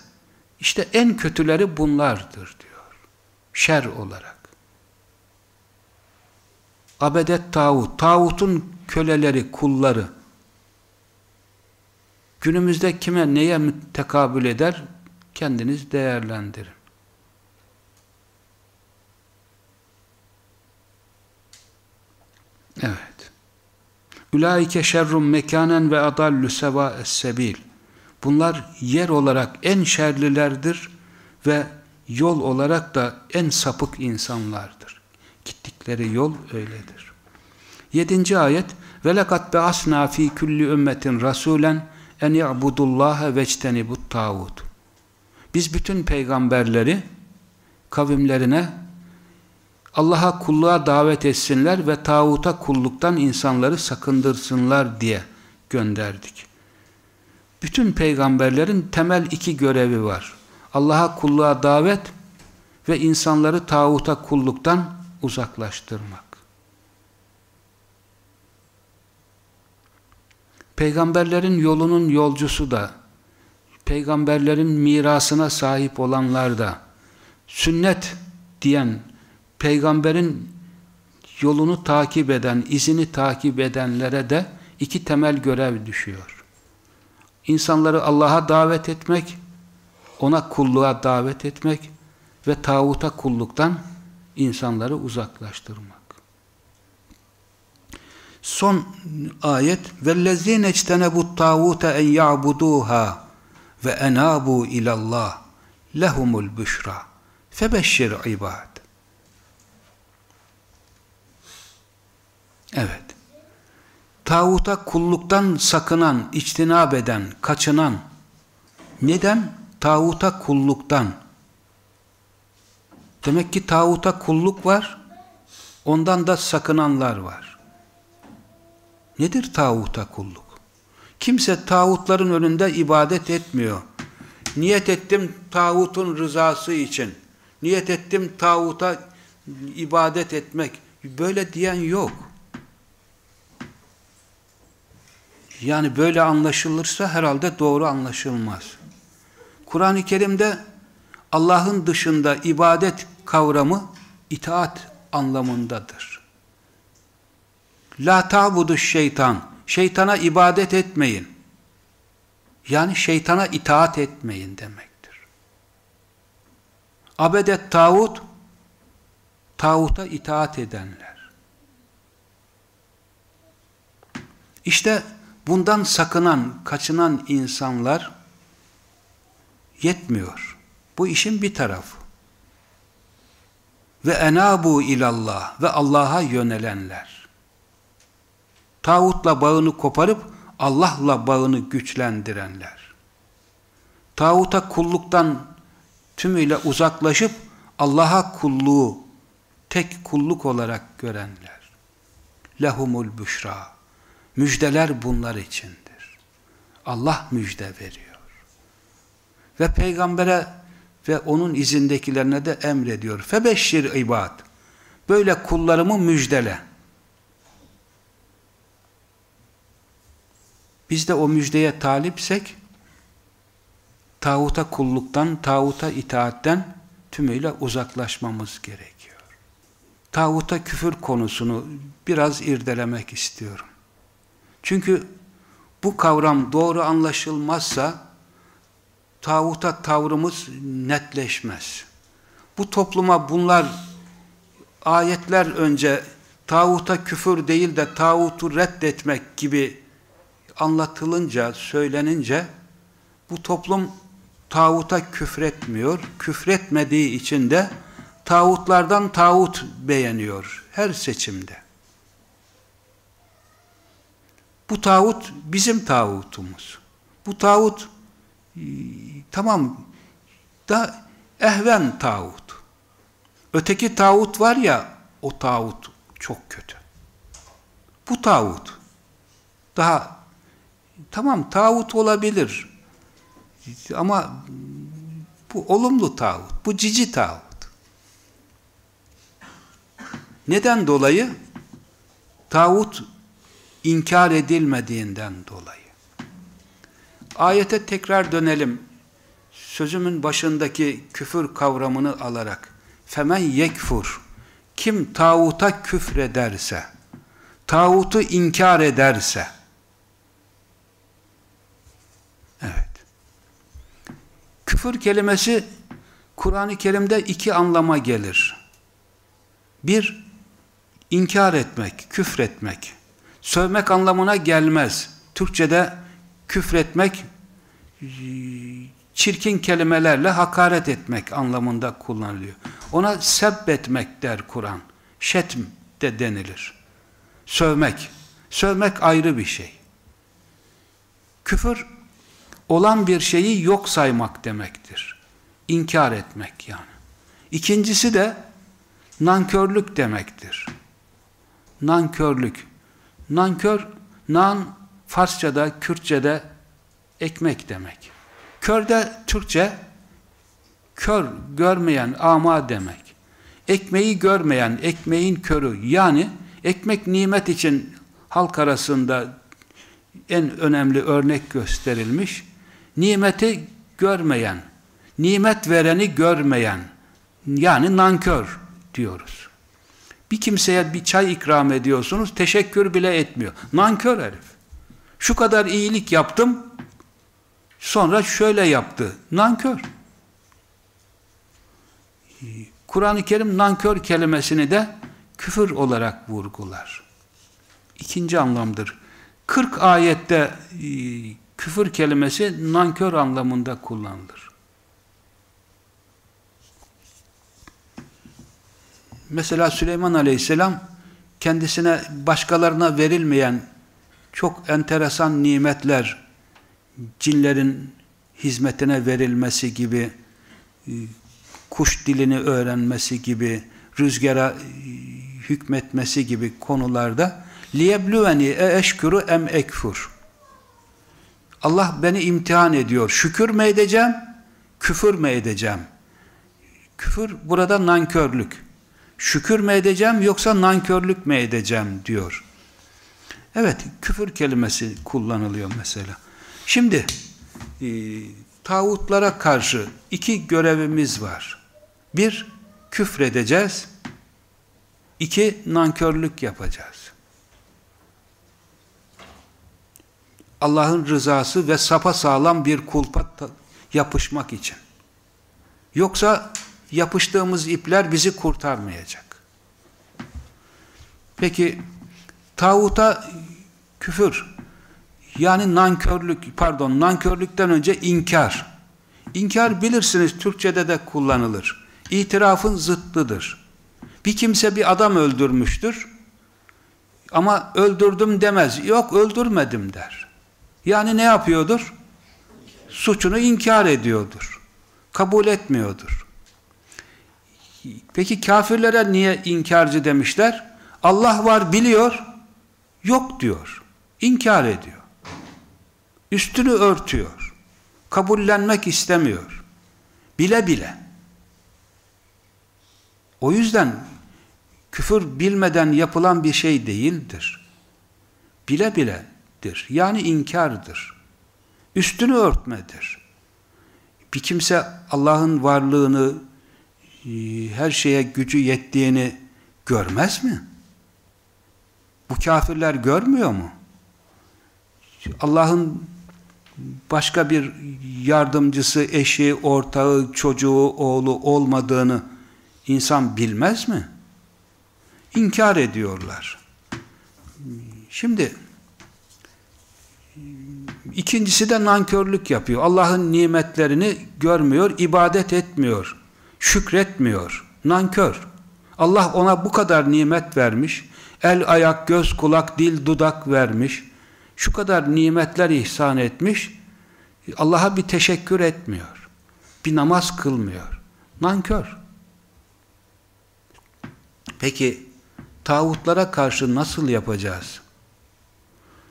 İşte en kötüleri bunlardır diyor. Şer olarak. Abedet tağut, tağutun köleleri, kulları. Günümüzde kime neye tekabül eder? Kendiniz değerlendirin. Evet. Ulaike şerrum mekanen ve adallu seva es-sebil. Bunlar yer olarak en şerlilerdir ve yol olarak da en sapık insanlardır. Gittikleri yol öyledir. Yedinci ayet ve lekat be'asna fi kulli ümmetin rasulen en ya'budullaha veçtenibut tağut. Biz bütün peygamberleri kavimlerine Allah'a kulluğa davet etsinler ve tağuta kulluktan insanları sakındırsınlar diye gönderdik. Bütün peygamberlerin temel iki görevi var. Allah'a kulluğa davet ve insanları tağuta kulluktan uzaklaştırmak. Peygamberlerin yolunun yolcusu da, peygamberlerin mirasına sahip olanlar da, sünnet diyen peygamberin yolunu takip eden, izini takip edenlere de iki temel görev düşüyor. İnsanları Allah'a davet etmek, ona kulluğa davet etmek ve tağuta kulluktan insanları uzaklaştırmak. Son ayet vellezine ectenebu tağute en ya'buduha ve enabu ilallah lehumul büşra febeşşir ibad. Evet. Tağuta kulluktan sakınan, içtinab eden, kaçınan. Neden? Tağuta kulluktan. Demek ki tağuta kulluk var, ondan da sakınanlar var. Nedir tağuta kulluk? Kimse tağutların önünde ibadet etmiyor. Niyet ettim tağutun rızası için. Niyet ettim tağuta ibadet etmek. Böyle diyen yok. Yani böyle anlaşılırsa herhalde doğru anlaşılmaz. Kur'an-ı Kerim'de Allah'ın dışında ibadet kavramı itaat anlamındadır. La ta'budu şeytan. Şeytana ibadet etmeyin. Yani şeytana itaat etmeyin demektir. Abedet tağut, tağuta itaat edenler. İşte bundan sakınan, kaçınan insanlar yetmiyor. Bu işin bir tarafı. Ve enabu ilallah ve Allah'a yönelenler. Tağutla bağını koparıp Allah'la bağını güçlendirenler. Tağuta kulluktan tümüyle uzaklaşıp Allah'a kulluğu tek kulluk olarak görenler. Lehumul büşra. Müjdeler bunlar içindir. Allah müjde veriyor. Ve peygambere ve onun izindekilerine de emrediyor. Febeşşir ibad. Böyle kullarımı müjdele. Biz de o müjdeye talipsek tağuta kulluktan, tağuta itaatten tümüyle uzaklaşmamız gerekiyor. Tağuta küfür konusunu biraz irdelemek istiyorum. Çünkü bu kavram doğru anlaşılmazsa tağuta tavrımız netleşmez. Bu topluma bunlar ayetler önce tağuta küfür değil de tağutu reddetmek gibi anlatılınca, söylenince bu toplum tağuta küfretmiyor. Küfretmediği için de tağutlardan tağut beğeniyor her seçimde. Bu tağut bizim tağutumuz. Bu tağut e, tamam da ehven tağut. Öteki tağut var ya o tağut çok kötü. Bu tağut daha tamam tağut olabilir ama bu olumlu tağut, bu cici tağut. Neden dolayı? Tağut inkar edilmediğinden dolayı. Ayete tekrar dönelim. Sözümün başındaki küfür kavramını alarak. Femen yekfur. Kim tağuta küfrederse, tağutu inkar ederse, evet. Küfür kelimesi Kur'an-ı Kerim'de iki anlama gelir. Bir, inkar etmek, küfretmek. Sövmek anlamına gelmez. Türkçe'de küfretmek, çirkin kelimelerle hakaret etmek anlamında kullanılıyor. Ona sebbetmek der Kur'an. Şetm de denilir. Sövmek. Sövmek ayrı bir şey. Küfür olan bir şeyi yok saymak demektir. İnkar etmek yani. İkincisi de nankörlük demektir. Nankörlük. Nankör, nan Farsçada, Kürtçede ekmek demek. Kör de Türkçe kör, görmeyen, ama demek. Ekmeği görmeyen, ekmeğin körü. Yani ekmek nimet için halk arasında en önemli örnek gösterilmiş. Nimeti görmeyen, nimet vereni görmeyen, yani nankör diyoruz. Bir kimseye bir çay ikram ediyorsunuz, teşekkür bile etmiyor. Nankör herif. Şu kadar iyilik yaptım, sonra şöyle yaptı. Nankör. Kur'an-ı Kerim nankör kelimesini de küfür olarak vurgular. ikinci anlamdır. 40 ayette e, küfür kelimesi nankör anlamında kullanılır. Mesela Süleyman Aleyhisselam kendisine başkalarına verilmeyen çok enteresan nimetler cinlerin hizmetine verilmesi gibi e, kuş dilini öğrenmesi gibi rüzgara e, hükmetmesi gibi konularda liyebluveni e eşkuru em ekfur Allah beni imtihan ediyor. Şükür mü edeceğim? Küfür mü edeceğim? Küfür burada nankörlük. Şükür mü edeceğim yoksa nankörlük mü edeceğim diyor. Evet, küfür kelimesi kullanılıyor mesela. Şimdi e, tağutlara karşı iki görevimiz var. Bir, küfredeceğiz. İki, nankörlük yapacağız. Allah'ın rızası ve sapa sağlam bir kulpa yapışmak için. Yoksa yapıştığımız ipler bizi kurtarmayacak. Peki tağuta küfür yani nankörlük pardon nankörlükten önce inkar. İnkar bilirsiniz Türkçede de kullanılır. İtirafın zıttıdır. Bir kimse bir adam öldürmüştür ama öldürdüm demez. Yok öldürmedim der. Yani ne yapıyordur? Suçunu inkar ediyordur. Kabul etmiyordur. Peki kafirlere niye inkarcı demişler? Allah var biliyor, yok diyor. İnkar ediyor. Üstünü örtüyor. Kabullenmek istemiyor. Bile bile. O yüzden küfür bilmeden yapılan bir şey değildir. Bile biledir. Yani inkardır. Üstünü örtmedir. Bir kimse Allah'ın varlığını, her şeye gücü yettiğini görmez mi? Bu kafirler görmüyor mu? Allah'ın başka bir yardımcısı, eşi, ortağı, çocuğu, oğlu olmadığını insan bilmez mi? İnkar ediyorlar. Şimdi ikincisi de nankörlük yapıyor. Allah'ın nimetlerini görmüyor, ibadet etmiyor, şükretmiyor. Nankör. Allah ona bu kadar nimet vermiş. El, ayak, göz, kulak, dil, dudak vermiş. Şu kadar nimetler ihsan etmiş. Allah'a bir teşekkür etmiyor. Bir namaz kılmıyor. Nankör. Peki tağutlara karşı nasıl yapacağız?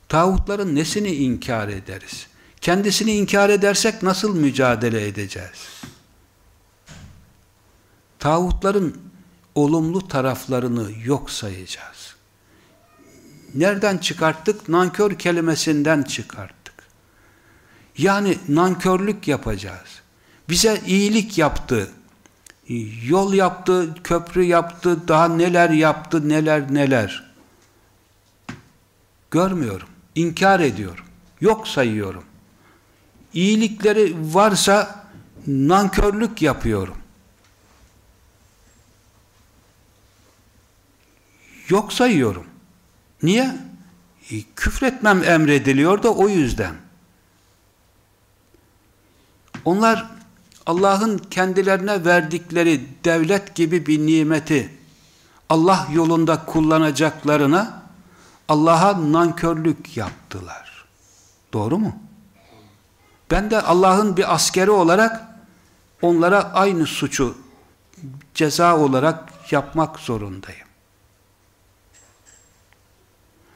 Tağutların nesini inkar ederiz? Kendisini inkar edersek nasıl mücadele edeceğiz? Tağutların olumlu taraflarını yok sayacağız. Nereden çıkarttık? Nankör kelimesinden çıkarttık. Yani nankörlük yapacağız. Bize iyilik yaptı, yol yaptı, köprü yaptı, daha neler yaptı, neler neler. Görmüyorum, inkar ediyorum, yok sayıyorum. İyilikleri varsa nankörlük yapıyorum. Yok sayıyorum. Niye? E, küfretmem emrediliyor da o yüzden. Onlar Allah'ın kendilerine verdikleri devlet gibi bir nimeti Allah yolunda kullanacaklarına Allah'a nankörlük yaptılar. Doğru mu? Ben de Allah'ın bir askeri olarak onlara aynı suçu ceza olarak yapmak zorundayım.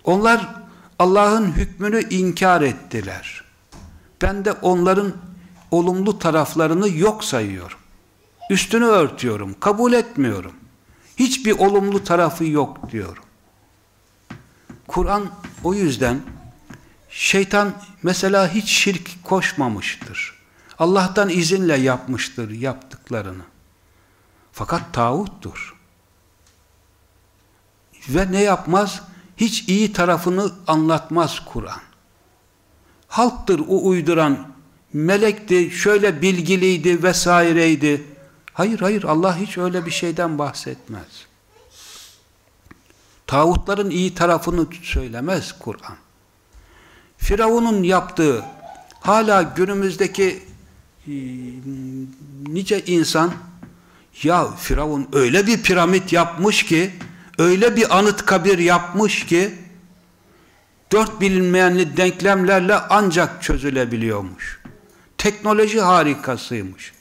Onlar Allah'ın hükmünü inkar ettiler. Ben de onların olumlu taraflarını yok sayıyorum. Üstünü örtüyorum, kabul etmiyorum. Hiçbir olumlu tarafı yok diyorum. Kur'an o yüzden şeytan mesela hiç şirk koşmamıştır. Allah'tan izinle yapmıştır yaptıklarını. Fakat tağuttur. Ve ne yapmaz? Hiç iyi tarafını anlatmaz Kur'an. Halktır o uyduran, melekti, şöyle bilgiliydi vesaireydi. Hayır hayır Allah hiç öyle bir şeyden bahsetmez. Tağutların iyi tarafını söylemez Kur'an. Firavun'un yaptığı hala günümüzdeki e, nice insan ya Firavun öyle bir piramit yapmış ki öyle bir anıt kabir yapmış ki dört bilinmeyenli denklemlerle ancak çözülebiliyormuş. Teknoloji harikasıymış.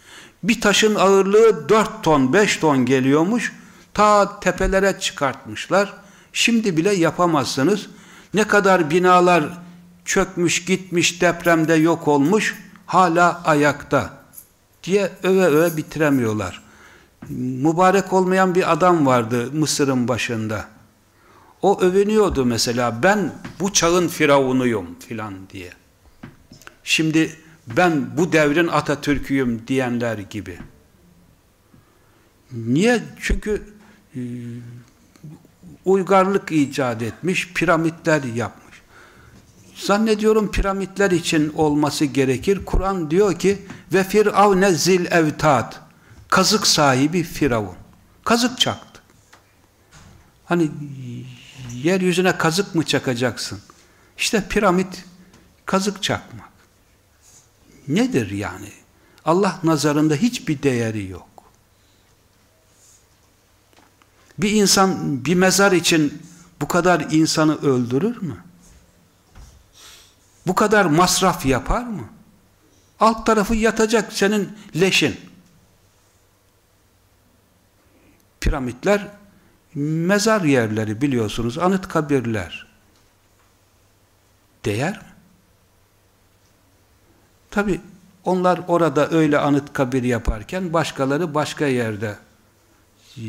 Bir taşın ağırlığı dört ton, beş ton geliyormuş. Ta tepelere çıkartmışlar. Şimdi bile yapamazsınız. Ne kadar binalar çökmüş, gitmiş, depremde yok olmuş, hala ayakta diye öve öve bitiremiyorlar. Mübarek olmayan bir adam vardı Mısır'ın başında. O övünüyordu mesela ben bu çağın firavunuyum filan diye. Şimdi ben bu devrin Atatürk'üyüm diyenler gibi. Niye? Çünkü e, uygarlık icat etmiş, piramitler yapmış. Zannediyorum piramitler için olması gerekir. Kur'an diyor ki ve firavne zil evtat kazık sahibi firavun. Kazık çaktı. Hani yeryüzüne kazık mı çakacaksın? İşte piramit kazık çakmak. Nedir yani? Allah nazarında hiçbir değeri yok. Bir insan bir mezar için bu kadar insanı öldürür mü? Bu kadar masraf yapar mı? Alt tarafı yatacak senin leşin. Piramitler mezar yerleri biliyorsunuz, anıt kabirler. Değer mi? Tabi onlar orada öyle anıt kabir yaparken başkaları başka yerde e,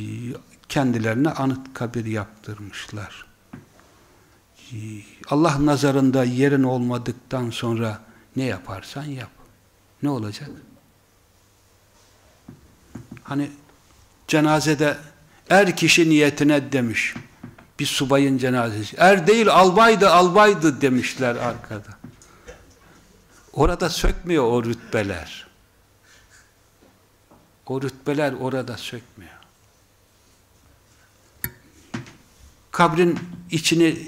kendilerine anıt kabir yaptırmışlar. E, Allah nazarında yerin olmadıktan sonra ne yaparsan yap. Ne olacak? Hani cenazede er kişi niyetine demiş. Bir subayın cenazesi. Er değil albaydı albaydı demişler arkada. Orada sökmüyor o rütbeler. O rütbeler orada sökmüyor. Kabrin içini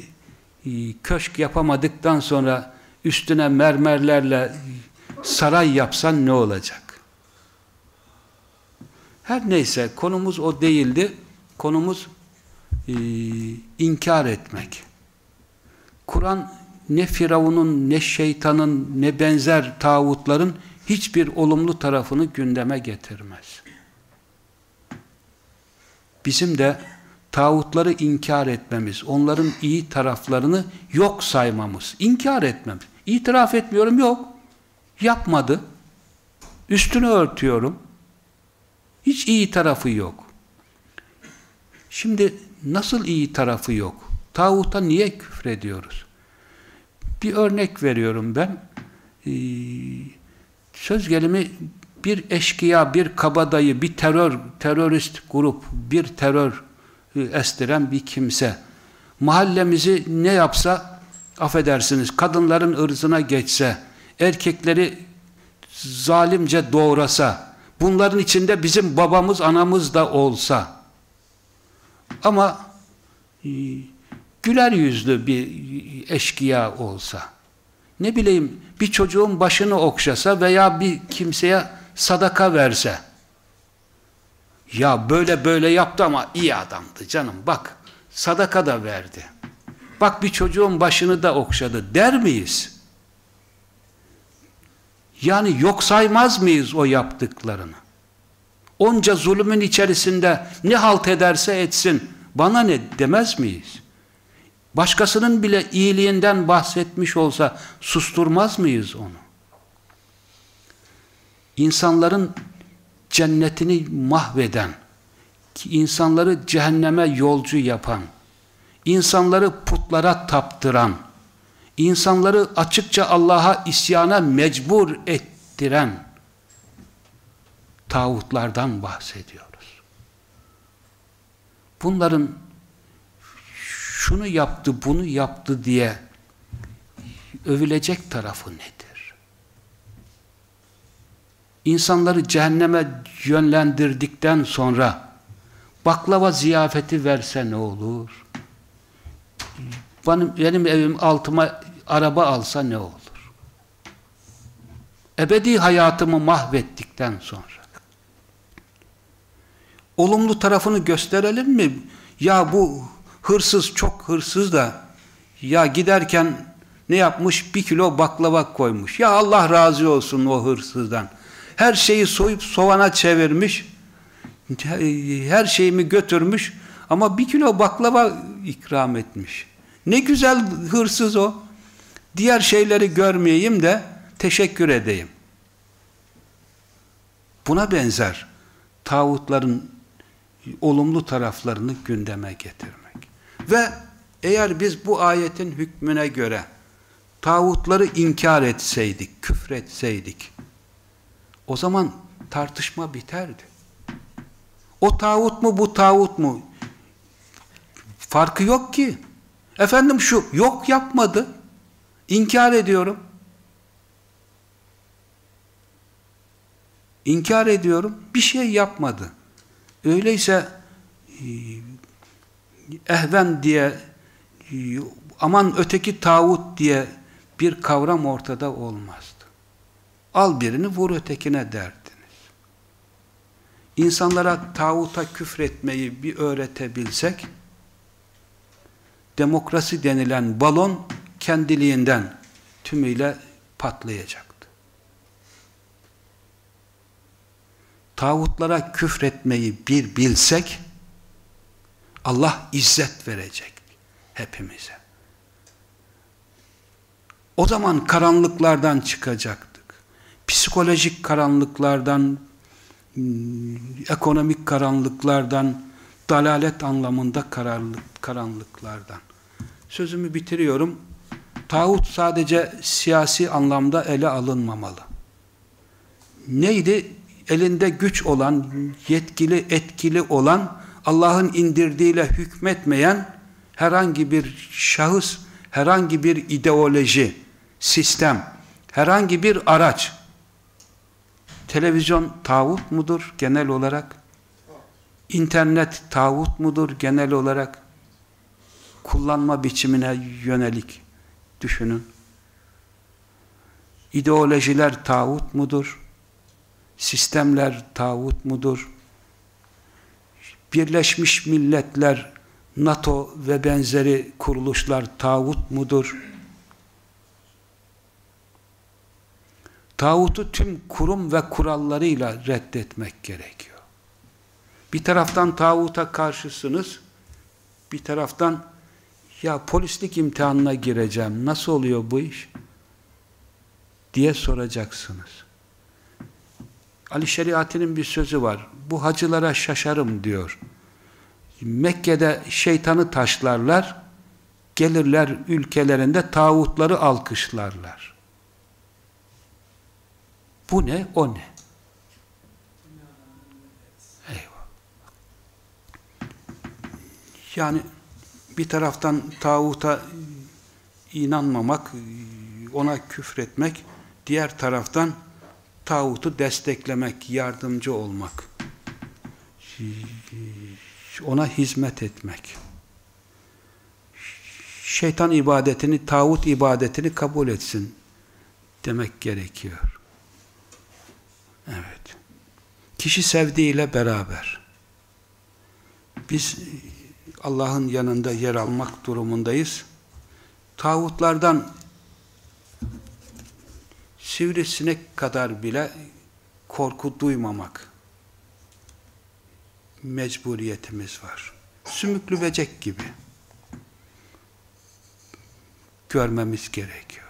e, köşk yapamadıktan sonra üstüne mermerlerle saray yapsan ne olacak? Her neyse konumuz o değildi. Konumuz e, inkar etmek. Kur'an ne Firavun'un, ne şeytanın, ne benzer tağutların hiçbir olumlu tarafını gündeme getirmez. Bizim de tağutları inkar etmemiz, onların iyi taraflarını yok saymamız, inkar etmemiz. İtiraf etmiyorum, yok. Yapmadı. Üstünü örtüyorum. Hiç iyi tarafı yok. Şimdi nasıl iyi tarafı yok? Tağuta niye küfrediyoruz? Bir örnek veriyorum ben. Ee, söz gelimi bir eşkıya, bir kabadayı, bir terör, terörist grup, bir terör e, estiren bir kimse. Mahallemizi ne yapsa, affedersiniz, kadınların ırzına geçse, erkekleri zalimce doğrasa, bunların içinde bizim babamız, anamız da olsa, ama e, güler yüzlü bir eşkıya olsa, ne bileyim bir çocuğun başını okşasa veya bir kimseye sadaka verse, ya böyle böyle yaptı ama iyi adamdı canım bak. Sadaka da verdi. Bak bir çocuğun başını da okşadı. Der miyiz? Yani yok saymaz mıyız o yaptıklarını? Onca zulümün içerisinde ne halt ederse etsin bana ne demez miyiz? Başkasının bile iyiliğinden bahsetmiş olsa susturmaz mıyız onu? İnsanların cennetini mahveden, insanları cehenneme yolcu yapan, insanları putlara taptıran, insanları açıkça Allah'a isyana mecbur ettiren tağutlardan bahsediyoruz. Bunların şunu yaptı, bunu yaptı diye övülecek tarafı nedir? İnsanları cehenneme yönlendirdikten sonra baklava ziyafeti verse ne olur? benim, benim evim altıma araba alsa ne olur? Ebedi hayatımı mahvettikten sonra. Olumlu tarafını gösterelim mi? Ya bu hırsız çok hırsız da ya giderken ne yapmış? Bir kilo baklava koymuş. Ya Allah razı olsun o hırsızdan. Her şeyi soyup sovana çevirmiş. Her şeyimi götürmüş. Ama bir kilo baklava ikram etmiş. Ne güzel hırsız o. Diğer şeyleri görmeyeyim de teşekkür edeyim. Buna benzer tağutların olumlu taraflarını gündeme getirmek. Ve eğer biz bu ayetin hükmüne göre tağutları inkar etseydik, küfretseydik, o zaman tartışma biterdi. O tağut mu, bu tağut mu? Farkı yok ki. Efendim şu, yok yapmadı. İnkar ediyorum. İnkar ediyorum. Bir şey yapmadı. Öyleyse e, ehven diye e, aman öteki tağut diye bir kavram ortada olmazdı. Al birini vur ötekine derdiniz. İnsanlara tağuta küfretmeyi bir öğretebilsek demokrasi denilen balon kendiliğinden tümüyle patlayacaktı. Tağutlara küfretmeyi bir bilsek Allah izzet verecek hepimize. O zaman karanlıklardan çıkacaktık. Psikolojik karanlıklardan, ekonomik karanlıklardan, dalalet anlamında karanlıklardan. Sözümü bitiriyorum. Tağut sadece siyasi anlamda ele alınmamalı. Neydi? Elinde güç olan, yetkili, etkili olan, Allah'ın indirdiğiyle hükmetmeyen herhangi bir şahıs, herhangi bir ideoloji, sistem, herhangi bir araç. Televizyon tağut mudur genel olarak? İnternet tağut mudur genel olarak? Kullanma biçimine yönelik düşünün. İdeolojiler tağut mudur? Sistemler tağut mudur? Birleşmiş Milletler, NATO ve benzeri kuruluşlar tağut mudur? Tağutu tüm kurum ve kurallarıyla reddetmek gerekiyor. Bir taraftan tağuta karşısınız, bir taraftan ya polislik imtihanına gireceğim, nasıl oluyor bu iş? diye soracaksınız. Ali Şeriati'nin bir sözü var. Bu hacılara şaşarım diyor. Mekke'de şeytanı taşlarlar, gelirler ülkelerinde tağutları alkışlarlar. Bu ne? O ne? Eyvah. Yani bir taraftan tağuta inanmamak, ona küfretmek, diğer taraftan tağutu desteklemek, yardımcı olmak, ona hizmet etmek. Şeytan ibadetini, tağut ibadetini kabul etsin demek gerekiyor. Evet. Kişi sevdiğiyle beraber. Biz Allah'ın yanında yer almak durumundayız. Tağutlardan sivrisinek kadar bile korku duymamak mecburiyetimiz var. Sümüklü becek gibi görmemiz gerekiyor.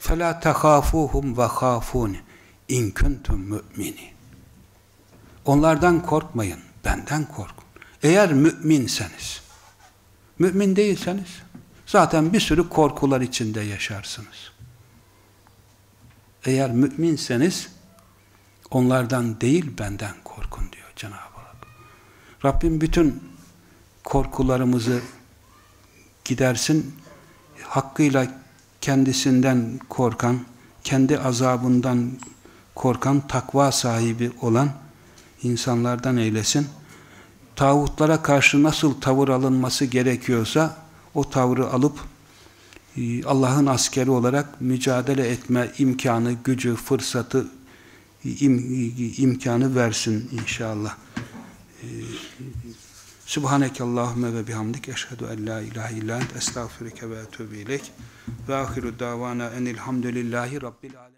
فَلَا تَخَافُوهُمْ وَخَافُونِ اِنْ كُنْتُمْ مُؤْمِنِينَ Onlardan korkmayın, benden korkun. Eğer müminseniz, mümin değilseniz, zaten bir sürü korkular içinde yaşarsınız. Eğer müminseniz, onlardan değil benden korkun diyor Cenab-ı Hak. Rabbim bütün korkularımızı gidersin, hakkıyla kendisinden korkan, kendi azabından korkan, takva sahibi olan insanlardan eylesin. Tağutlara karşı nasıl tavır alınması gerekiyorsa o tavrı alıp e, Allah'ın askeri olarak mücadele etme imkanı, gücü, fırsatı, im, imkanı versin inşallah. E, Subhaneke Allahümme ve bihamdik eşhedü en la ilahe illa estağfirüke ve etûbü ileyk ve ahiru davana enilhamdülillahi rabbil alemin.